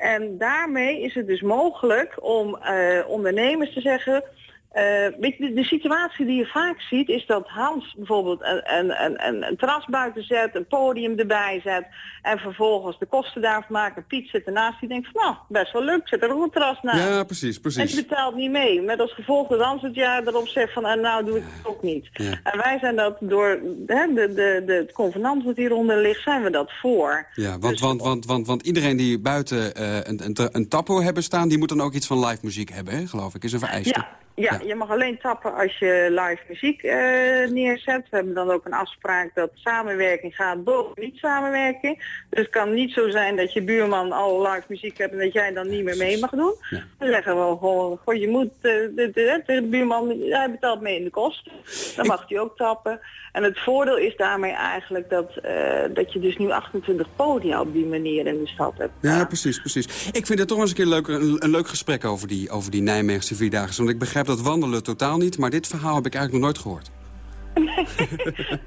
En daarmee is het dus mogelijk om eh, ondernemers te zeggen... eh, weet je, de, situatie die je vaak ziet is dat Hans bijvoorbeeld een, een, een, een, terras buiten zet, een podium erbij zet en vervolgens de kosten daarvan maken. Piet zit ernaast die denkt van nou, best wel leuk, zet er ook een terras naast. Ja, precies, En precies. ze betaalt niet mee. Met als gevolg dat Hans het jaar erop zegt van en nou doe ik het ook niet. En wij zijn dat door hè, de, de, de, het convenant wat hieronder ligt, zijn we dat voor. Ja, want, want, want, want, want iedereen die buiten eh, een, een, een tapo hebben staan... die moet dan ook iets van live muziek hebben, hè, geloof ik. Is een vereiste. Ja, ja, je mag alleen tappen als je live muziek eh, neerzet. We hebben dan ook een afspraak dat samenwerking gaat boven niet samenwerking. Dus het kan niet zo zijn dat je buurman al live muziek hebt en dat jij dan niet meer mee mag doen. Dan zeggen we gewoon, goh, je moet, eh, de, de, de, de buurman, hij betaalt mee in de kosten. Dan mag hij ook tappen. En het voordeel is daarmee eigenlijk dat, eh, dat je dus nu 28 podia op die manier in de stad hebt. Ja, precies, precies. Ik vind het toch eens een keer leuk, een, een leuk gesprek over die, over die Nijmeegse Vierdaagse. Want ik begrijp dat wandelen totaal niet, maar dit verhaal heb ik eigenlijk nog nooit gehoord.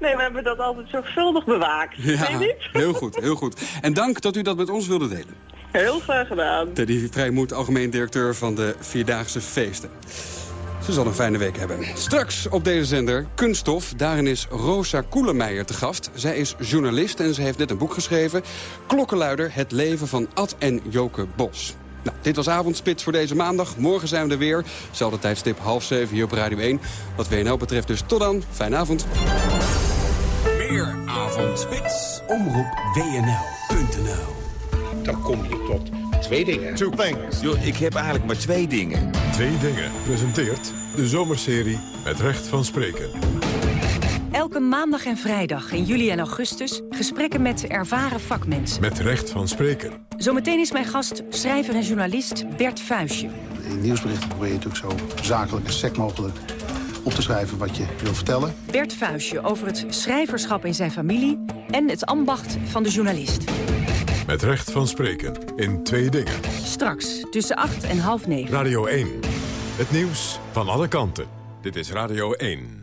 Nee, we hebben dat altijd zorgvuldig bewaakt. Ja, niet? heel goed, heel goed. En dank dat u dat met ons wilde delen. Heel graag gedaan. Teddy Vrijmoed, algemeen directeur van de Vierdaagse Feesten. Ze zal een fijne week hebben. Straks op deze zender Kunststof. Daarin is Rosa Koelemeijer te gast. Zij is journalist en ze heeft net een boek geschreven. Klokkenluider, het leven van Ad en Joke Bos. Nou, dit was Avondspits voor deze maandag. Morgen zijn we er weer. Zelfde tijdstip, half zeven hier op Radio 1. Wat WNL betreft dus tot dan. Fijne avond. Meer avondspits. Omroep WNL.nl Dan kom je tot twee dingen. Two things. Yo, ik heb eigenlijk maar twee dingen. Twee dingen presenteert de zomerserie Het Recht van Spreken. Elke maandag en vrijdag in juli en augustus gesprekken met ervaren vakmensen. Met recht van spreken. Zometeen is mijn gast schrijver en journalist Bert Fuisje. In nieuwsberichten probeer je natuurlijk zo zakelijk en sec mogelijk op te schrijven wat je wil vertellen. Bert Fuisje over het schrijverschap in zijn familie en het ambacht van de journalist. Met recht van spreken. In twee dingen. Straks tussen 8 en half 9. Radio 1. Het nieuws van alle kanten. Dit is Radio 1.